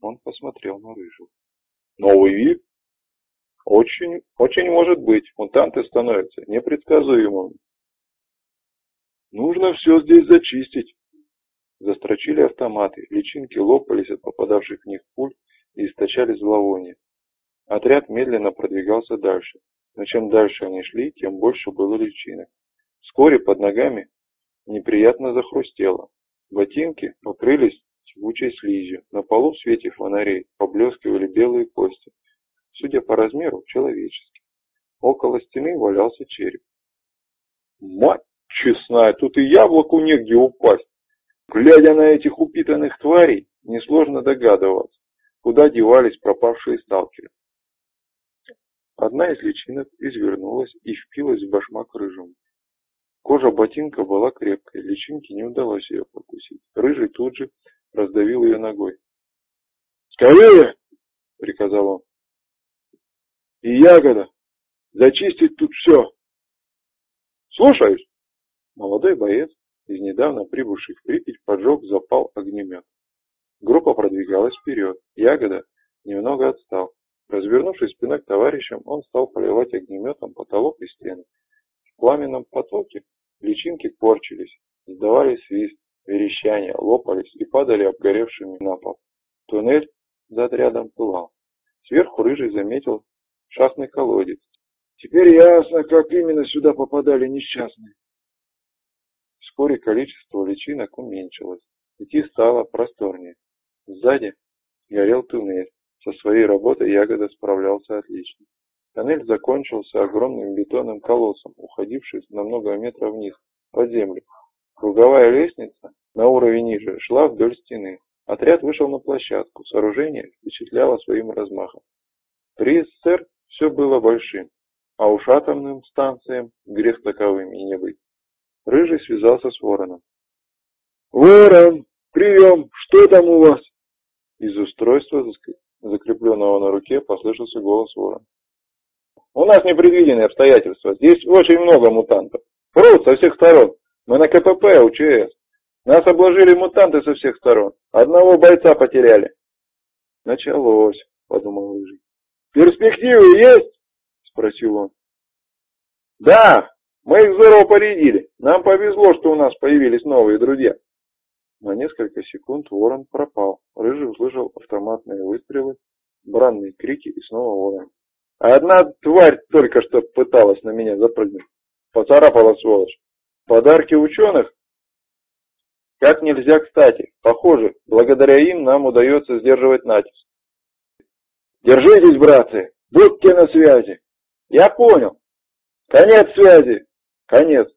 Он посмотрел на Рыжего. «Новый вид?» Очень, очень может быть, мутанты становятся непредсказуемыми. Нужно все здесь зачистить. Застрочили автоматы, личинки лопались от попадавших в них пуль и источали зловоние. Отряд медленно продвигался дальше, но чем дальше они шли, тем больше было личинок. Вскоре под ногами неприятно захрустело. Ботинки покрылись тягучей слизью, на полу в свете фонарей поблескивали белые кости, судя по размеру, человеческий. Около стены валялся череп. Мать честная, тут и яблоку негде упасть. Глядя на этих упитанных тварей, несложно догадываться, куда девались пропавшие сталкеры. Одна из личинок извернулась и впилась в башмак рыжему. Кожа ботинка была крепкой, личинке не удалось ее покусить. Рыжий тут же раздавил ее ногой. «Скорее!» — приказал он и ягода. Зачистить тут все. Слушаюсь. Молодой боец из недавно прибывших в Припять поджег запал огнемет. Группа продвигалась вперед. Ягода немного отстал. Развернувшись спиной к товарищам, он стал поливать огнеметом потолок и стены. В пламенном потоке личинки порчились, издавали свист, верещание, лопались и падали обгоревшими на пол. Туннель за отрядом пылал. Сверху Рыжий заметил шахтный колодец. Теперь ясно, как именно сюда попадали несчастные. Вскоре количество личинок уменьшилось. Идти стало просторнее. Сзади горел туннель. Со своей работой ягода справлялся отлично. Тоннель закончился огромным бетонным колоссом, уходившим на много метров вниз, под землю. Круговая лестница на уровень ниже шла вдоль стены. Отряд вышел на площадку. Сооружение впечатляло своим размахом. Приз, сэр, все было большим, а уж атомным станциям грех таковыми и не быть. Рыжий связался с Вороном. «Ворон, прием, что там у вас?» Из устройства, закрепленного на руке, послышался голос Ворона. «У нас непредвиденные обстоятельства. Здесь очень много мутантов. Прут со всех сторон. Мы на КПП, УЧС. Нас обложили мутанты со всех сторон. Одного бойца потеряли. Началось, подумал Рыжий. Перспективы есть? Спросил он. Да, мы их здорово поредили. Нам повезло, что у нас появились новые друзья. На несколько секунд ворон пропал. Рыжий услышал автоматные выстрелы, бранные крики и снова ворон. Одна тварь только что пыталась на меня запрыгнуть. Поцарапала сволочь. Подарки ученых? Как нельзя кстати. Похоже, благодаря им нам удается сдерживать натиск. Держитесь, братцы! Будьте на связи! Я понял! Конец связи! Конец!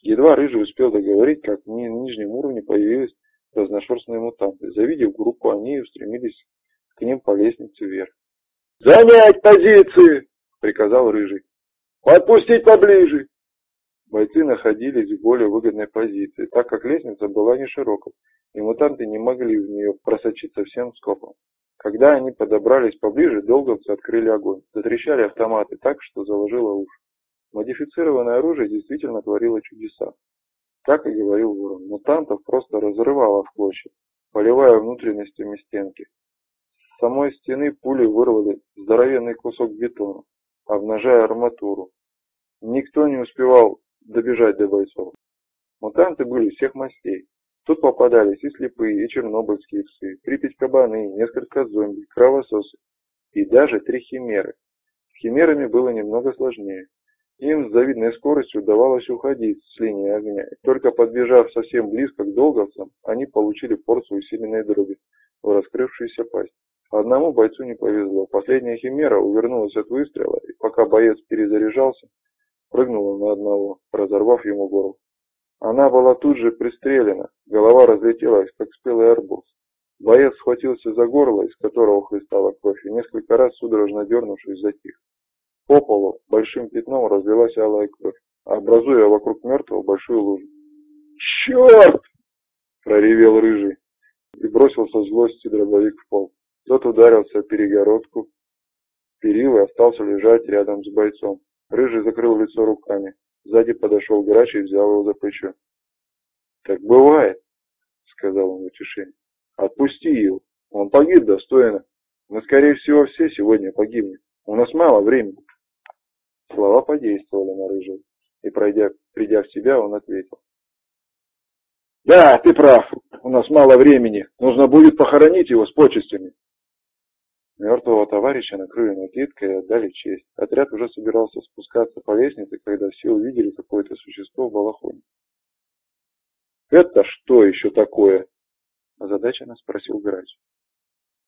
Едва Рыжий успел договорить, как на нижнем уровне появились разношерстные мутанты. Завидев группу, они устремились к ним по лестнице вверх. «Занять позиции!» — приказал Рыжий. «Подпустить поближе!» Бойцы находились в более выгодной позиции, так как лестница была не широкой, и мутанты не могли в нее просочиться всем скопом. Когда они подобрались поближе, долговцы открыли огонь. Затрещали автоматы так, что заложило уши. Модифицированное оружие действительно творило чудеса. Как и говорил Ворон, мутантов просто разрывало в клочья, поливая внутренностями стенки. С самой стены пули вырвали здоровенный кусок бетона, обнажая арматуру. Никто не успевал добежать до бойцов. Мутанты были всех мастей. Тут попадались и слепые, и чернобыльские псы, припять кабаны, несколько зомби, кровососы и даже три химеры. С химерами было немного сложнее. Им с завидной скоростью удавалось уходить с линии огня. Только подбежав совсем близко к долговцам, они получили порцию усиленной дроби в раскрывшуюся пасть. Одному бойцу не повезло. Последняя химера увернулась от выстрела, и пока боец перезаряжался, прыгнула на одного, разорвав ему горло. Она была тут же пристрелена, голова разлетелась, как спелый арбуз. Боец схватился за горло, из которого хлестала кровь, и несколько раз судорожно дернувшись затих. По полу большим пятном разлилась алая кровь, образуя вокруг мертвого большую лужу. «Черт!» — проревел рыжий и бросился злости дробовик в пол. Тот ударился о перегородку, перил и остался лежать рядом с бойцом. Рыжий закрыл лицо руками. Сзади подошел грач и взял его за плечо. «Так бывает», — сказал он в утешении. «Отпусти его. Он погиб достойно. Мы, скорее всего, все сегодня погибнем. У нас мало времени». Слова подействовали на Рыжего, и, пройдя, придя в себя, он ответил. «Да, ты прав. У нас мало времени. Нужно будет похоронить его с почестями. Мертвого товарища накрыли накидкой и отдали честь. Отряд уже собирался спускаться по лестнице, когда все увидели какое-то существо в балахоне. «Это что еще такое?» – озадаченно спросил грач.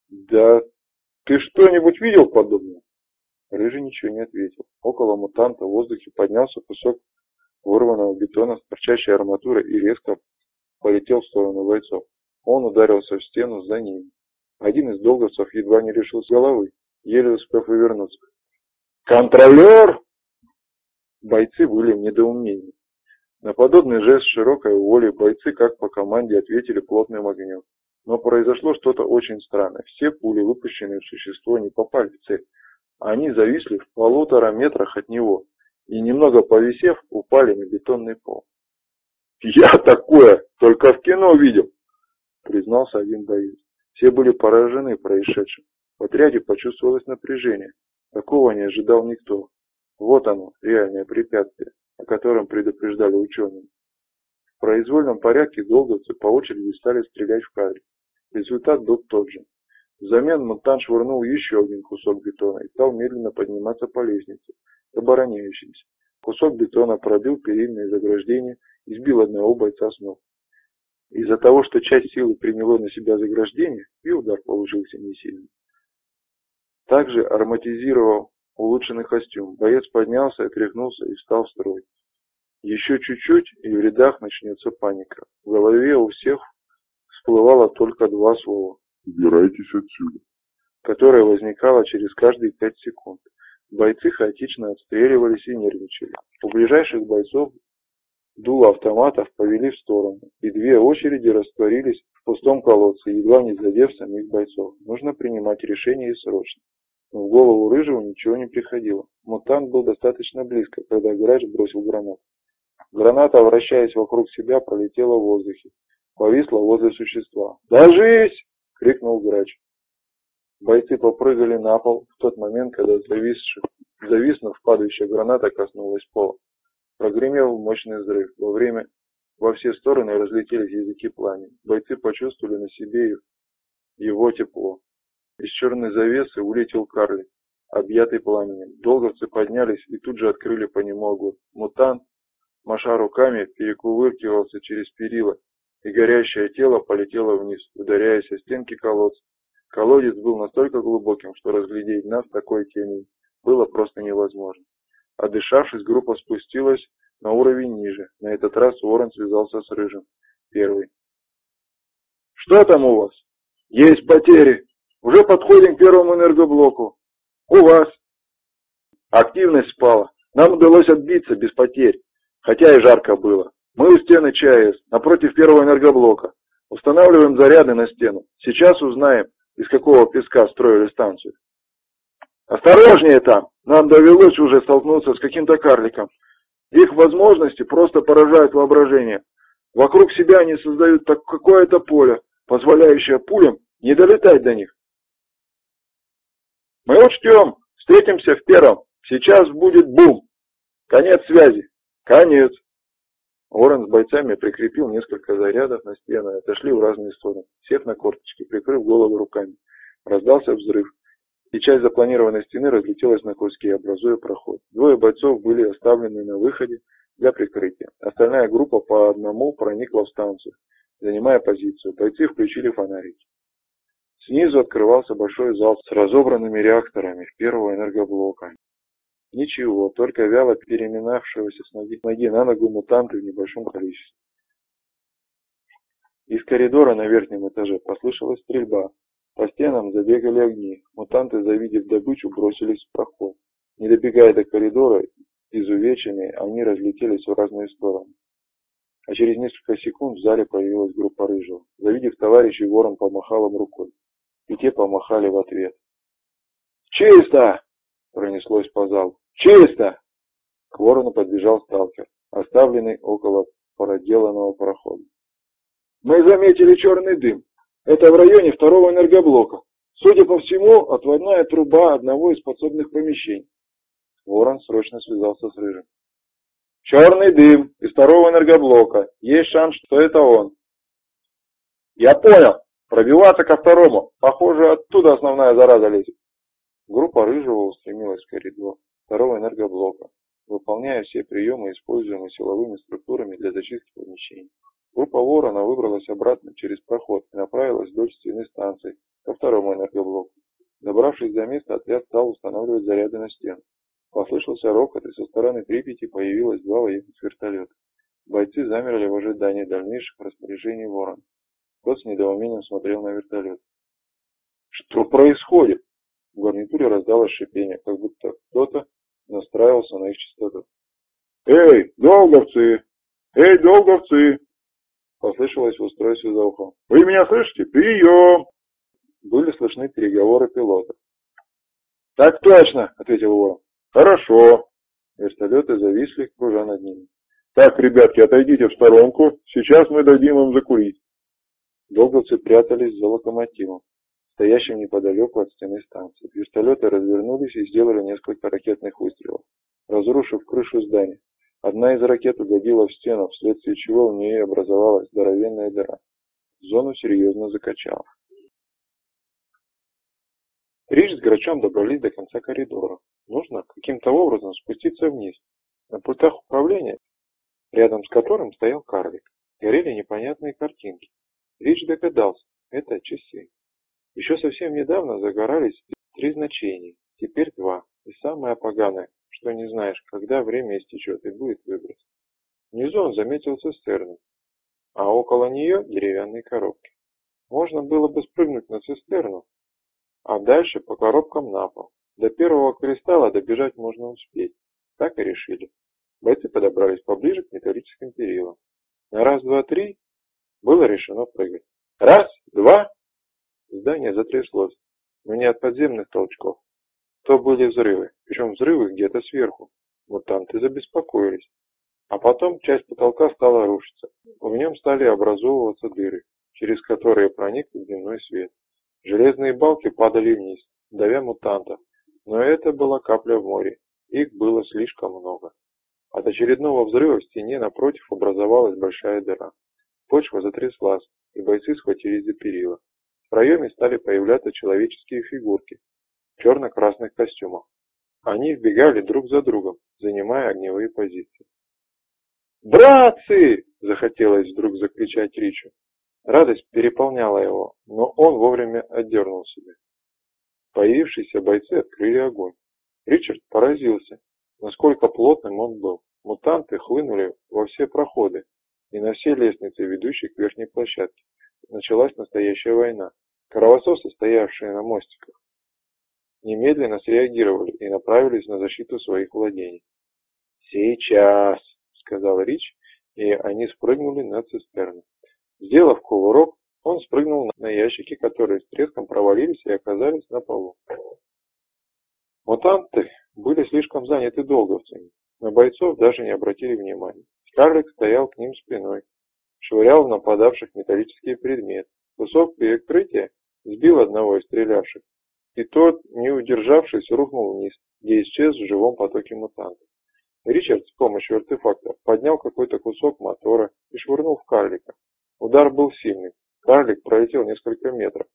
«Да ты что-нибудь видел подобное?» Рыжий ничего не ответил. Около мутанта в воздухе поднялся кусок вырванного бетона с торчащей арматурой и резко полетел в сторону бойцов. Он ударился в стену за ними. Один из долговцев едва не решил с головы, еле успев вывернуться. «Контролер!» Бойцы были в недоумении. На подобный жест широкой воли бойцы как по команде ответили плотным огнем. Но произошло что-то очень странное. Все пули, выпущенные в существо, не попали в цель. Они зависли в полутора метрах от него и, немного повисев, упали на бетонный пол. «Я такое только в кино видел!» признался один боец. Все были поражены происшедшим. В отряде почувствовалось напряжение. Такого не ожидал никто. Вот оно, реальное препятствие, о котором предупреждали ученые. В произвольном порядке долговцы по очереди стали стрелять в кадре. Результат был тот же. Взамен мутант швырнул еще один кусок бетона и стал медленно подниматься по лестнице, обороняющимся. Кусок бетона пробил перильное заграждение и сбил одного бойца с ног. Из-за того, что часть силы приняло на себя заграждение, и удар получился не сильный. Также ароматизировал улучшенный костюм. Боец поднялся, отряхнулся и встал в строй. Еще чуть-чуть, и в рядах начнется паника. В голове у всех всплывало только два слова. «Убирайтесь отсюда», которое возникало через каждые пять секунд. Бойцы хаотично отстреливались и нервничали. У ближайших бойцов Дуло автоматов повели в сторону, и две очереди растворились в пустом колодце, едва не задев самих бойцов. Нужно принимать решение и срочно. Но в голову Рыжего ничего не приходило. Мутант был достаточно близко, когда грач бросил гранату. Граната, вращаясь вокруг себя, пролетела в воздухе. повисла возле существа. «Ложись!» — крикнул грач. Бойцы попрыгали на пол в тот момент, когда зависших, зависнув, падающая граната коснулась пола. Прогремел мощный взрыв. Во время во все стороны разлетелись языки пламени. Бойцы почувствовали на себе его тепло. Из черной завесы улетел карлик, объятый пламенем. Долговцы поднялись и тут же открыли по нему огонь. Мутант, маша руками, перекувыркивался через перила, и горящее тело полетело вниз, ударяясь о стенки колодца. Колодец был настолько глубоким, что разглядеть нас в такой темени было просто невозможно. Отдышавшись, группа спустилась на уровень ниже. На этот раз Уоррен связался с Рыжим. Первый. «Что там у вас?» «Есть потери. Уже подходим к первому энергоблоку. У вас?» Активность спала. Нам удалось отбиться без потерь, хотя и жарко было. Мы у стены ЧАЭС, напротив первого энергоблока. Устанавливаем заряды на стену. Сейчас узнаем, из какого песка строили станцию. Осторожнее там! Нам довелось уже столкнуться с каким-то карликом. Их возможности просто поражают воображение. Вокруг себя они создают так какое-то поле, позволяющее пулям не долетать до них. Мы учтем. Встретимся в первом. Сейчас будет бум. Конец связи. Конец. Уоррен с бойцами прикрепил несколько зарядов на стену и отошли в разные стороны, сев на корточки, прикрыв голову руками. Раздался взрыв, и часть запланированной стены разлетелась на куски, образуя проход. Двое бойцов были оставлены на выходе для прикрытия. Остальная группа по одному проникла в станцию, занимая позицию. Бойцы включили фонарики. Снизу открывался большой зал с разобранными реакторами первого энергоблока. Ничего, только вяло переминавшегося с ноги, ноги на ногу мутанты в небольшом количестве. Из коридора на верхнем этаже послышалась стрельба. По стенам забегали огни. Мутанты, завидев добычу, бросились в проход. Не добегая до коридора, изувеченные, они разлетелись в разные стороны. А через несколько секунд в зале появилась группа рыжего. Завидев товарищей, ворон помахал им рукой. И те помахали в ответ. «Чисто!» Пронеслось по залу. «Чисто!» К ворону подбежал сталкер, оставленный около проделанного прохода. «Мы заметили черный дым. Это в районе второго энергоблока. Судя по всему, отводная труба одного из подсобных помещений». Ворон срочно связался с Рыжим. «Черный дым из второго энергоблока. Есть шанс, что это он». «Я понял. Пробиваться ко второму. Похоже, оттуда основная зараза лезет». Группа Рыжего устремилась в коридор второго энергоблока, выполняя все приемы, используемые силовыми структурами для зачистки помещений. Группа Ворона выбралась обратно через проход и направилась вдоль стены станции ко второму энергоблоку. Добравшись до места, отряд стал устанавливать заряды на стену. Послышался рокот, и со стороны Припяти появилось два военных вертолета. Бойцы замерли в ожидании дальнейших распоряжений Ворона. Тот с недоумением смотрел на вертолет. «Что происходит?» В гарнитуре раздалось шипение, как будто кто-то настраивался на их частоту. «Эй, долговцы! Эй, долговцы!» Послышалось в устройстве за ухом. «Вы меня слышите? Прием!» Были слышны переговоры пилота. «Так точно!» — ответил Ворон. «Хорошо!» Вертолеты зависли, кружа над ними. «Так, ребятки, отойдите в сторонку, сейчас мы дадим им закурить». Долговцы прятались за локомотивом стоящим неподалеку от стены станции. Вертолеты развернулись и сделали несколько ракетных выстрелов, разрушив крышу здания. Одна из ракет угодила в стену, вследствие чего в ней образовалась здоровенная дыра. Зону серьезно закачало. Рич с Грачом добрались до конца коридора. Нужно каким-то образом спуститься вниз. На пультах управления, рядом с которым стоял карлик, горели непонятные картинки. Рич догадался, это часы. Еще совсем недавно загорались три значения, теперь два. И самое поганое, что не знаешь, когда время истечет и будет выброс. Внизу он заметил цистерну, а около нее деревянные коробки. Можно было бы спрыгнуть на цистерну, а дальше по коробкам на пол. До первого кристалла добежать можно успеть. Так и решили. Бойцы подобрались поближе к металлическим перилам. На раз, два, три было решено прыгать. Раз, два, Здание затряслось, но не от подземных толчков. То были взрывы, причем взрывы где-то сверху. Мутанты забеспокоились. А потом часть потолка стала рушиться. В нем стали образовываться дыры, через которые проник дневной свет. Железные балки падали вниз, давя мутантов, но это была капля в море, их было слишком много. От очередного взрыва в стене напротив образовалась большая дыра. Почва затряслась, и бойцы схватились за перила. В проеме стали появляться человеческие фигурки черно-красных костюмах. Они вбегали друг за другом, занимая огневые позиции. «Братцы!» – захотелось вдруг закричать Ричу. Радость переполняла его, но он вовремя отдернул себя. Появившиеся бойцы открыли огонь. Ричард поразился, насколько плотным он был. Мутанты хлынули во все проходы и на все лестницы, ведущие к верхней площадке. Началась настоящая война. Кровососы, стоявшие на мостиках, немедленно среагировали и направились на защиту своих владений. «Сейчас!» — сказал Рич, и они спрыгнули на цистерну. Сделав кувырок, он спрыгнул на ящики, которые с треском провалились и оказались на полу. Мутанты были слишком заняты долговцами, на бойцов даже не обратили внимания. Карлик стоял к ним спиной, швырял в нападавших металлические предметы. Кусок перекрытия сбил одного из стрелявших, и тот, не удержавшись, рухнул вниз, где исчез в живом потоке мутантов. Ричард с помощью артефакта поднял какой-то кусок мотора и швырнул в карлика. Удар был сильный, карлик пролетел несколько метров.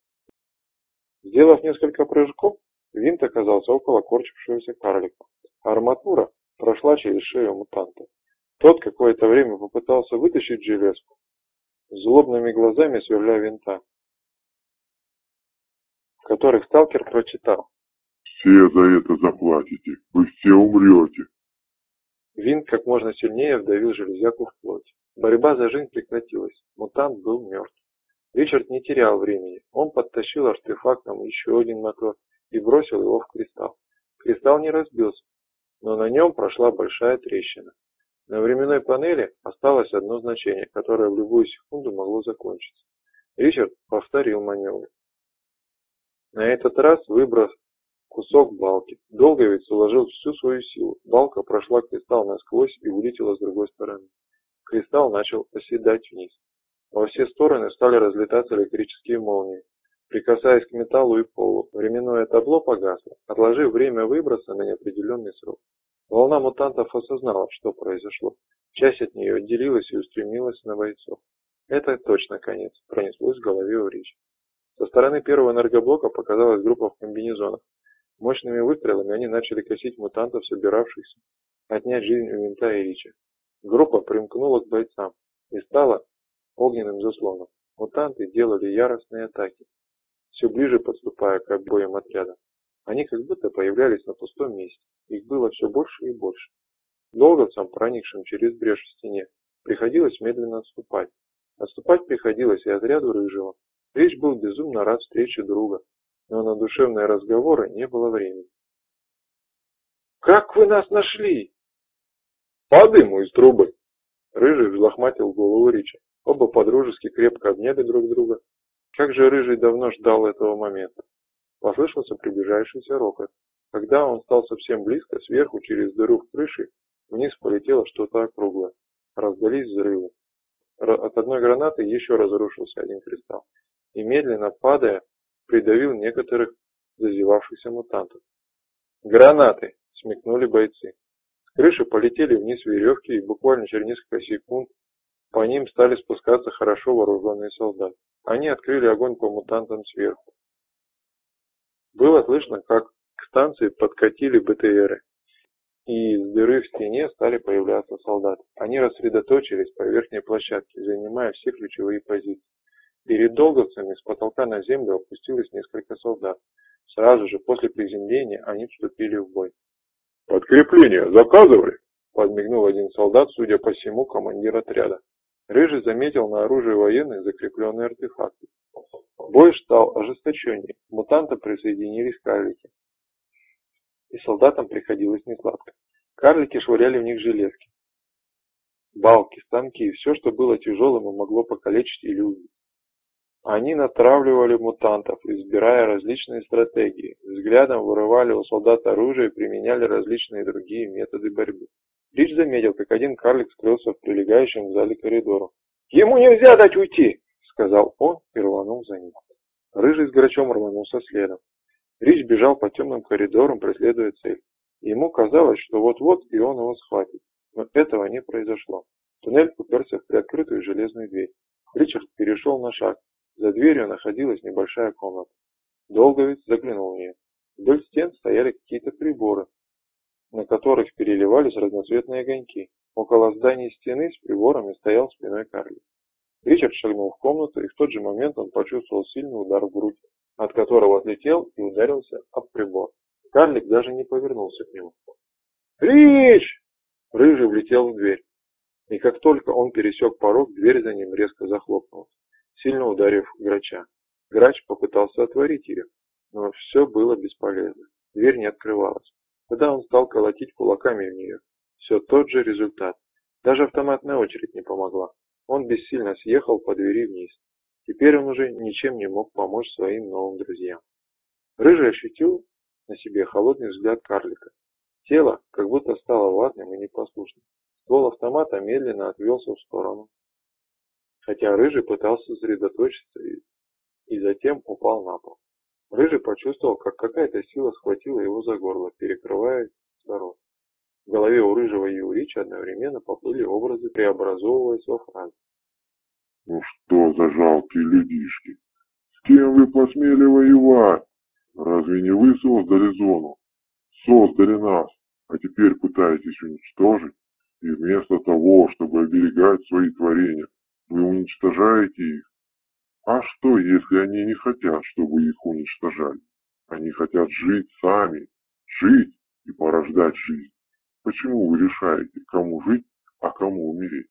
Сделав несколько прыжков, винт оказался около корчившегося карлика. Арматура прошла через шею мутанта. Тот какое-то время попытался вытащить железку, злобными глазами сверля винта, которых сталкер прочитал. «Все за это заплатите, вы все умрете». Винт как можно сильнее вдавил железяку в плоть. Борьба за жизнь прекратилась, мутант был мертв. Ричард не терял времени, он подтащил артефактом еще один мотор и бросил его в кристалл. Кристалл не разбился, но на нем прошла большая трещина. На временной панели осталось одно значение, которое в любую секунду могло закончиться. Ричард повторил маневр. На этот раз выброс кусок балки. Долговец уложил всю свою силу. Балка прошла кристалл насквозь и улетела с другой стороны. Кристалл начал оседать вниз. Во все стороны стали разлетаться электрические молнии. Прикасаясь к металлу и полу, временное табло погасло, отложив время выброса на неопределенный срок. Волна мутантов осознала, что произошло. Часть от нее отделилась и устремилась на бойцов. Это точно конец, пронеслось в голове у Ричи. Со стороны первого энергоблока показалась группа в комбинезонах. Мощными выстрелами они начали косить мутантов, собиравшихся отнять жизнь у Винта и Рича. Группа примкнула к бойцам и стала огненным заслоном. Мутанты делали яростные атаки, все ближе подступая к обоим отрядам. Они как будто появлялись на пустом месте. Их было все больше и больше. Долговцам, проникшим через брешь в стене, приходилось медленно отступать. Отступать приходилось и отряду Рыжего. Речь был безумно рад встрече друга, но на душевные разговоры не было времени. «Как вы нас нашли?» «По дыму из трубы!» Рыжий взлохматил голову Рича. Оба подружески крепко обняли друг друга. Как же Рыжий давно ждал этого момента. Послышался приближающийся рокот. Когда он стал совсем близко, сверху, через дыру в крыше, вниз полетело что-то округлое. Раздались взрывы. От одной гранаты еще разрушился один кристалл. И медленно, падая, придавил некоторых зазевавшихся мутантов. «Гранаты!» — смекнули бойцы. С крыши полетели вниз веревки, и буквально через несколько секунд по ним стали спускаться хорошо вооруженные солдаты. Они открыли огонь по мутантам сверху. Было слышно, как к станции подкатили БТРы, и из дыры в стене стали появляться солдаты. Они рассредоточились по верхней площадке, занимая все ключевые позиции. Перед долговцами с потолка на землю опустилось несколько солдат. Сразу же после приземления они вступили в бой. «Подкрепление заказывали?» – подмигнул один солдат, судя по всему, командир отряда. Рыжий заметил на оружии военных закрепленные артефакты. Бой стал ожесточеннее, мутанты присоединились к карлике. И солдатам приходилось несладко. Карлики швыряли в них железки. Балки, станки и все, что было тяжелым и могло покалечить или убить. Они натравливали мутантов, избирая различные стратегии, взглядом вырывали у солдат оружие и применяли различные другие методы борьбы. Рич заметил, как один карлик скрылся в прилегающем к зале коридору. «Ему нельзя дать уйти!» — сказал он и рванул за ним. Рыжий с грачом рванулся следом. Рич бежал по темным коридорам, преследуя цель. Ему казалось, что вот-вот и он его схватит. Но этого не произошло. Туннель уперся в приоткрытую железную дверь. Ричард перешел на шаг. За дверью находилась небольшая комната. Долговец заглянул в нее. Вдоль стен стояли какие-то приборы, на которых переливались разноцветные огоньки. Около здания стены с приборами стоял спиной Карли. Ричард шагнул в комнату, и в тот же момент он почувствовал сильный удар в грудь, от которого отлетел и ударился об прибор. Карлик даже не повернулся к нему. «Рич!» Рыжий влетел в дверь. И как только он пересек порог, дверь за ним резко захлопнулась, сильно ударив Грача. Грач попытался отворить ее, но все было бесполезно. Дверь не открывалась. Тогда он стал колотить кулаками в нее. Все тот же результат. Даже автоматная очередь не помогла. Он бессильно съехал по двери вниз. Теперь он уже ничем не мог помочь своим новым друзьям. Рыжий ощутил на себе холодный взгляд карлика. Тело как будто стало ватным и непослушным. Ствол автомата медленно отвелся в сторону. Хотя Рыжий пытался сосредоточиться и, и затем упал на пол. Рыжий почувствовал, как какая-то сила схватила его за горло, перекрывая сторон. В голове у Рыжего и у Рича одновременно поплыли образы, преобразовываясь во фразы. «Ну что за жалкие людишки? С кем вы посмели воевать? Разве не вы создали зону? Создали нас, а теперь пытаетесь уничтожить? И вместо того, чтобы оберегать свои творения, вы уничтожаете их? А что, если они не хотят, чтобы их уничтожали? Они хотят жить сами, жить и порождать жизнь. Почему вы решаете, кому жить, а кому умереть?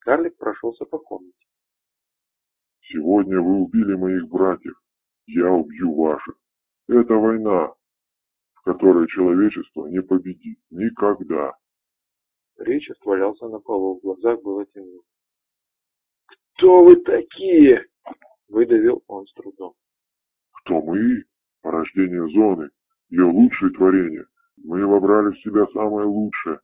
Карлик прошелся по комнате. Сегодня вы убили моих братьев, я убью ваших. Это война, в которой человечество не победит никогда. Ричард валялся на полу, в глазах было темно. «Кто вы такие?» — выдавил он с трудом. «Кто мы? Порождение зоны, ее лучшее творение. Мы вобрали в себя самое лучшее.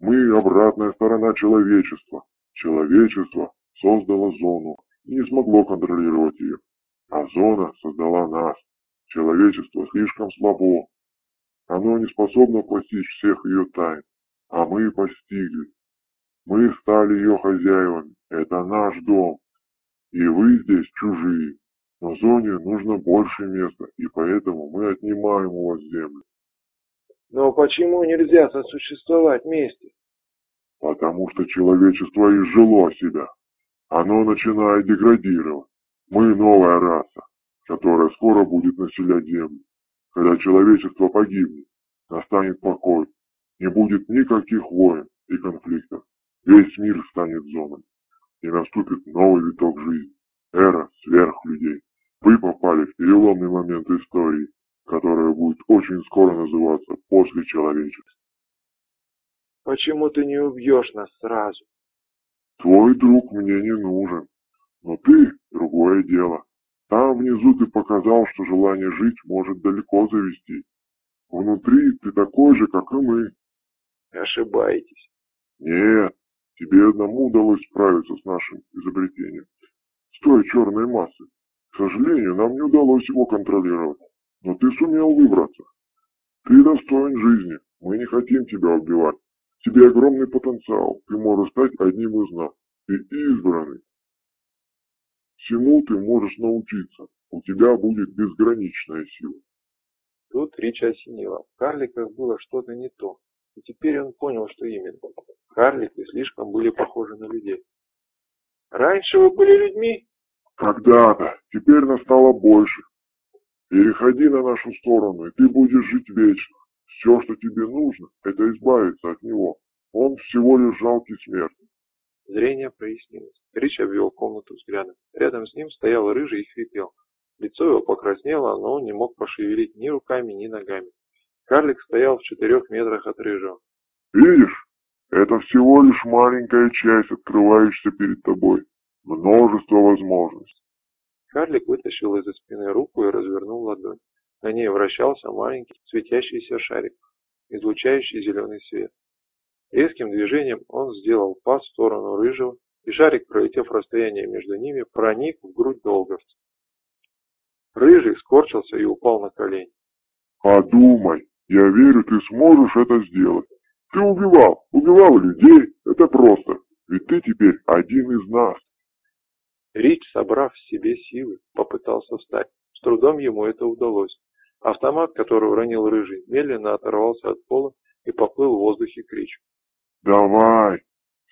Мы — обратная сторона человечества. Человечество создало зону и не смогло контролировать ее. А зона создала нас. Человечество слишком слабо. Оно не способно постичь всех ее тайн. А мы постигли. Мы стали ее хозяевами. Это наш дом. И вы здесь чужие. Но зоне нужно больше места, и поэтому мы отнимаем у вас землю. Но почему нельзя сосуществовать вместе? Потому что человечество изжило себя. Оно начинает деградировать. Мы новая раса, которая скоро будет населять Землю. Когда человечество погибнет, настанет покой, не будет никаких войн и конфликтов. Весь мир станет зоной. И наступит новый виток жизни. Эра сверхлюдей. Вы попали в переломный момент истории, которая будет очень скоро называться «После человечества». Почему ты не убьешь нас сразу? Твой друг мне не нужен. Но ты — другое дело. Там внизу ты показал, что желание жить может далеко завести. Внутри ты такой же, как и мы. Ошибаетесь. Нет, тебе одному удалось справиться с нашим изобретением. С той черной массой. К сожалению, нам не удалось его контролировать. Но ты сумел выбраться. Ты достоин жизни. Мы не хотим тебя убивать. Тебе огромный потенциал. Ты можешь стать одним из нас. Ты избранный. Всему ты можешь научиться. У тебя будет безграничная сила. Тут Рич осенила. В карликах было что-то не то. И теперь он понял, что именно. Карлики слишком были похожи на людей. Раньше вы были людьми? Когда-то. Теперь настало больше. Переходи на нашу сторону, и ты будешь жить вечно. Все, что тебе нужно, это избавиться от него. Он всего лишь жалкий смертный. Зрение прояснилось. Рич обвел комнату взглядом. Рядом с ним стоял рыжий и хрипел. Лицо его покраснело, но он не мог пошевелить ни руками, ни ногами. Карлик стоял в четырех метрах от рыжего. Видишь, это всего лишь маленькая часть, открывающаяся перед тобой. Множество возможностей. Карлик вытащил из-за спины руку и развернул ладонь. На ней вращался маленький светящийся шарик, излучающий зеленый свет. Резким движением он сделал пас в сторону рыжего, и шарик, пролетев расстояние между ними, проник в грудь долговца. Рыжий скорчился и упал на колени. «Подумай, я верю, ты сможешь это сделать. Ты убивал, убивал людей, это просто, ведь ты теперь один из нас». Рич, собрав в себе силы, попытался встать. С трудом ему это удалось. Автомат, который уронил Рыжий, медленно оторвался от пола и поплыл в воздухе к Ричу. «Давай,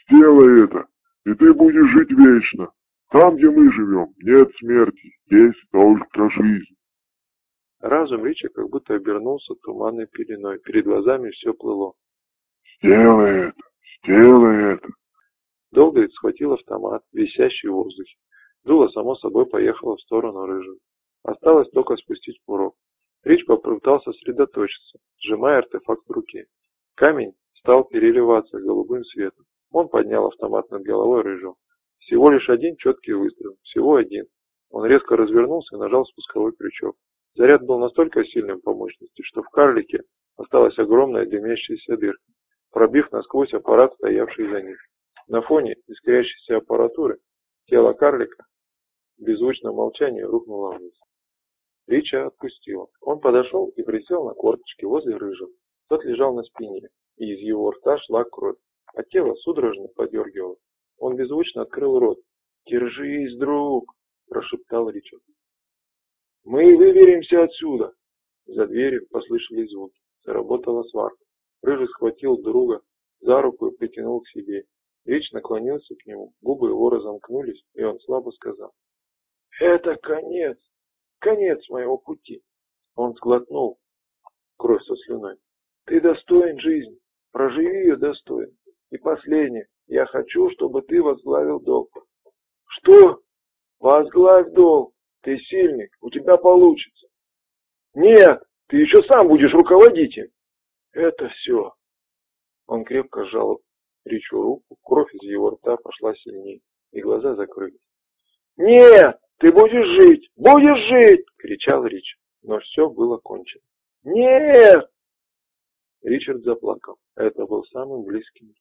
сделай это, и ты будешь жить вечно. Там, где мы живем, нет смерти, есть только жизнь». Разум Рича как будто обернулся туманной пеленой, перед глазами все плыло. «Сделай это, сделай это!» Долгорит схватил автомат, висящий в воздухе. Дуло, само собой, поехало в сторону рыжего. Осталось только спустить курок. Рич попытался сосредоточиться, сжимая артефакт в руке. Камень стал переливаться голубым светом. Он поднял автомат над головой рыжего. Всего лишь один четкий выстрел. Всего один. Он резко развернулся и нажал спусковой крючок. Заряд был настолько сильным по мощности, что в карлике осталась огромная дымящаяся дырка, пробив насквозь аппарат, стоявший за ним. На фоне искрящейся аппаратуры тело карлика беззвучно молчание рухнуло вниз. Рича отпустила. Он подошел и присел на корточки возле рыжего. Тот лежал на спине, и из его рта шла кровь, а тело судорожно подергивало. Он беззвучно открыл рот. «Держись, друг!» – прошептал Ричард. «Мы выберемся отсюда!» За дверью послышались звуки. Заработала сварка. Рыжий схватил друга за руку и притянул к себе. Рич наклонился к нему, губы его разомкнулись, и он слабо сказал. Это конец, конец моего пути. Он сглотнул кровь со слюной. Ты достоин жизни, проживи ее достойно. И последнее, я хочу, чтобы ты возглавил долг. Что? Возглавь долг. Ты сильный, у тебя получится. Нет, ты еще сам будешь руководить. Это все. Он крепко сжал Ричу руку, кровь из его рта пошла сильнее, и глаза закрылись. Нет! «Ты будешь жить! Будешь жить!» — кричал Рич. Но все было кончено. «Нет!» Ричард заплакал. Это был самым близким.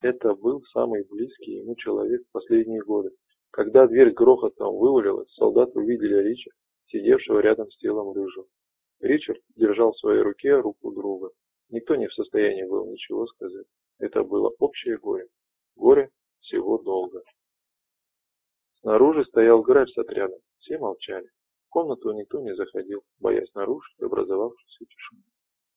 Это был самый близкий ему человек в последние годы. Когда дверь с грохотом вывалилась, солдаты увидели Рича, сидевшего рядом с телом Рыжего. Ричард держал в своей руке руку друга. Никто не в состоянии был ничего сказать. Это было общее горе. Горе всего долга. Снаружи стоял грач с отрядом. Все молчали. В комнату никто не заходил, боясь нарушить образовавшуюся тишину.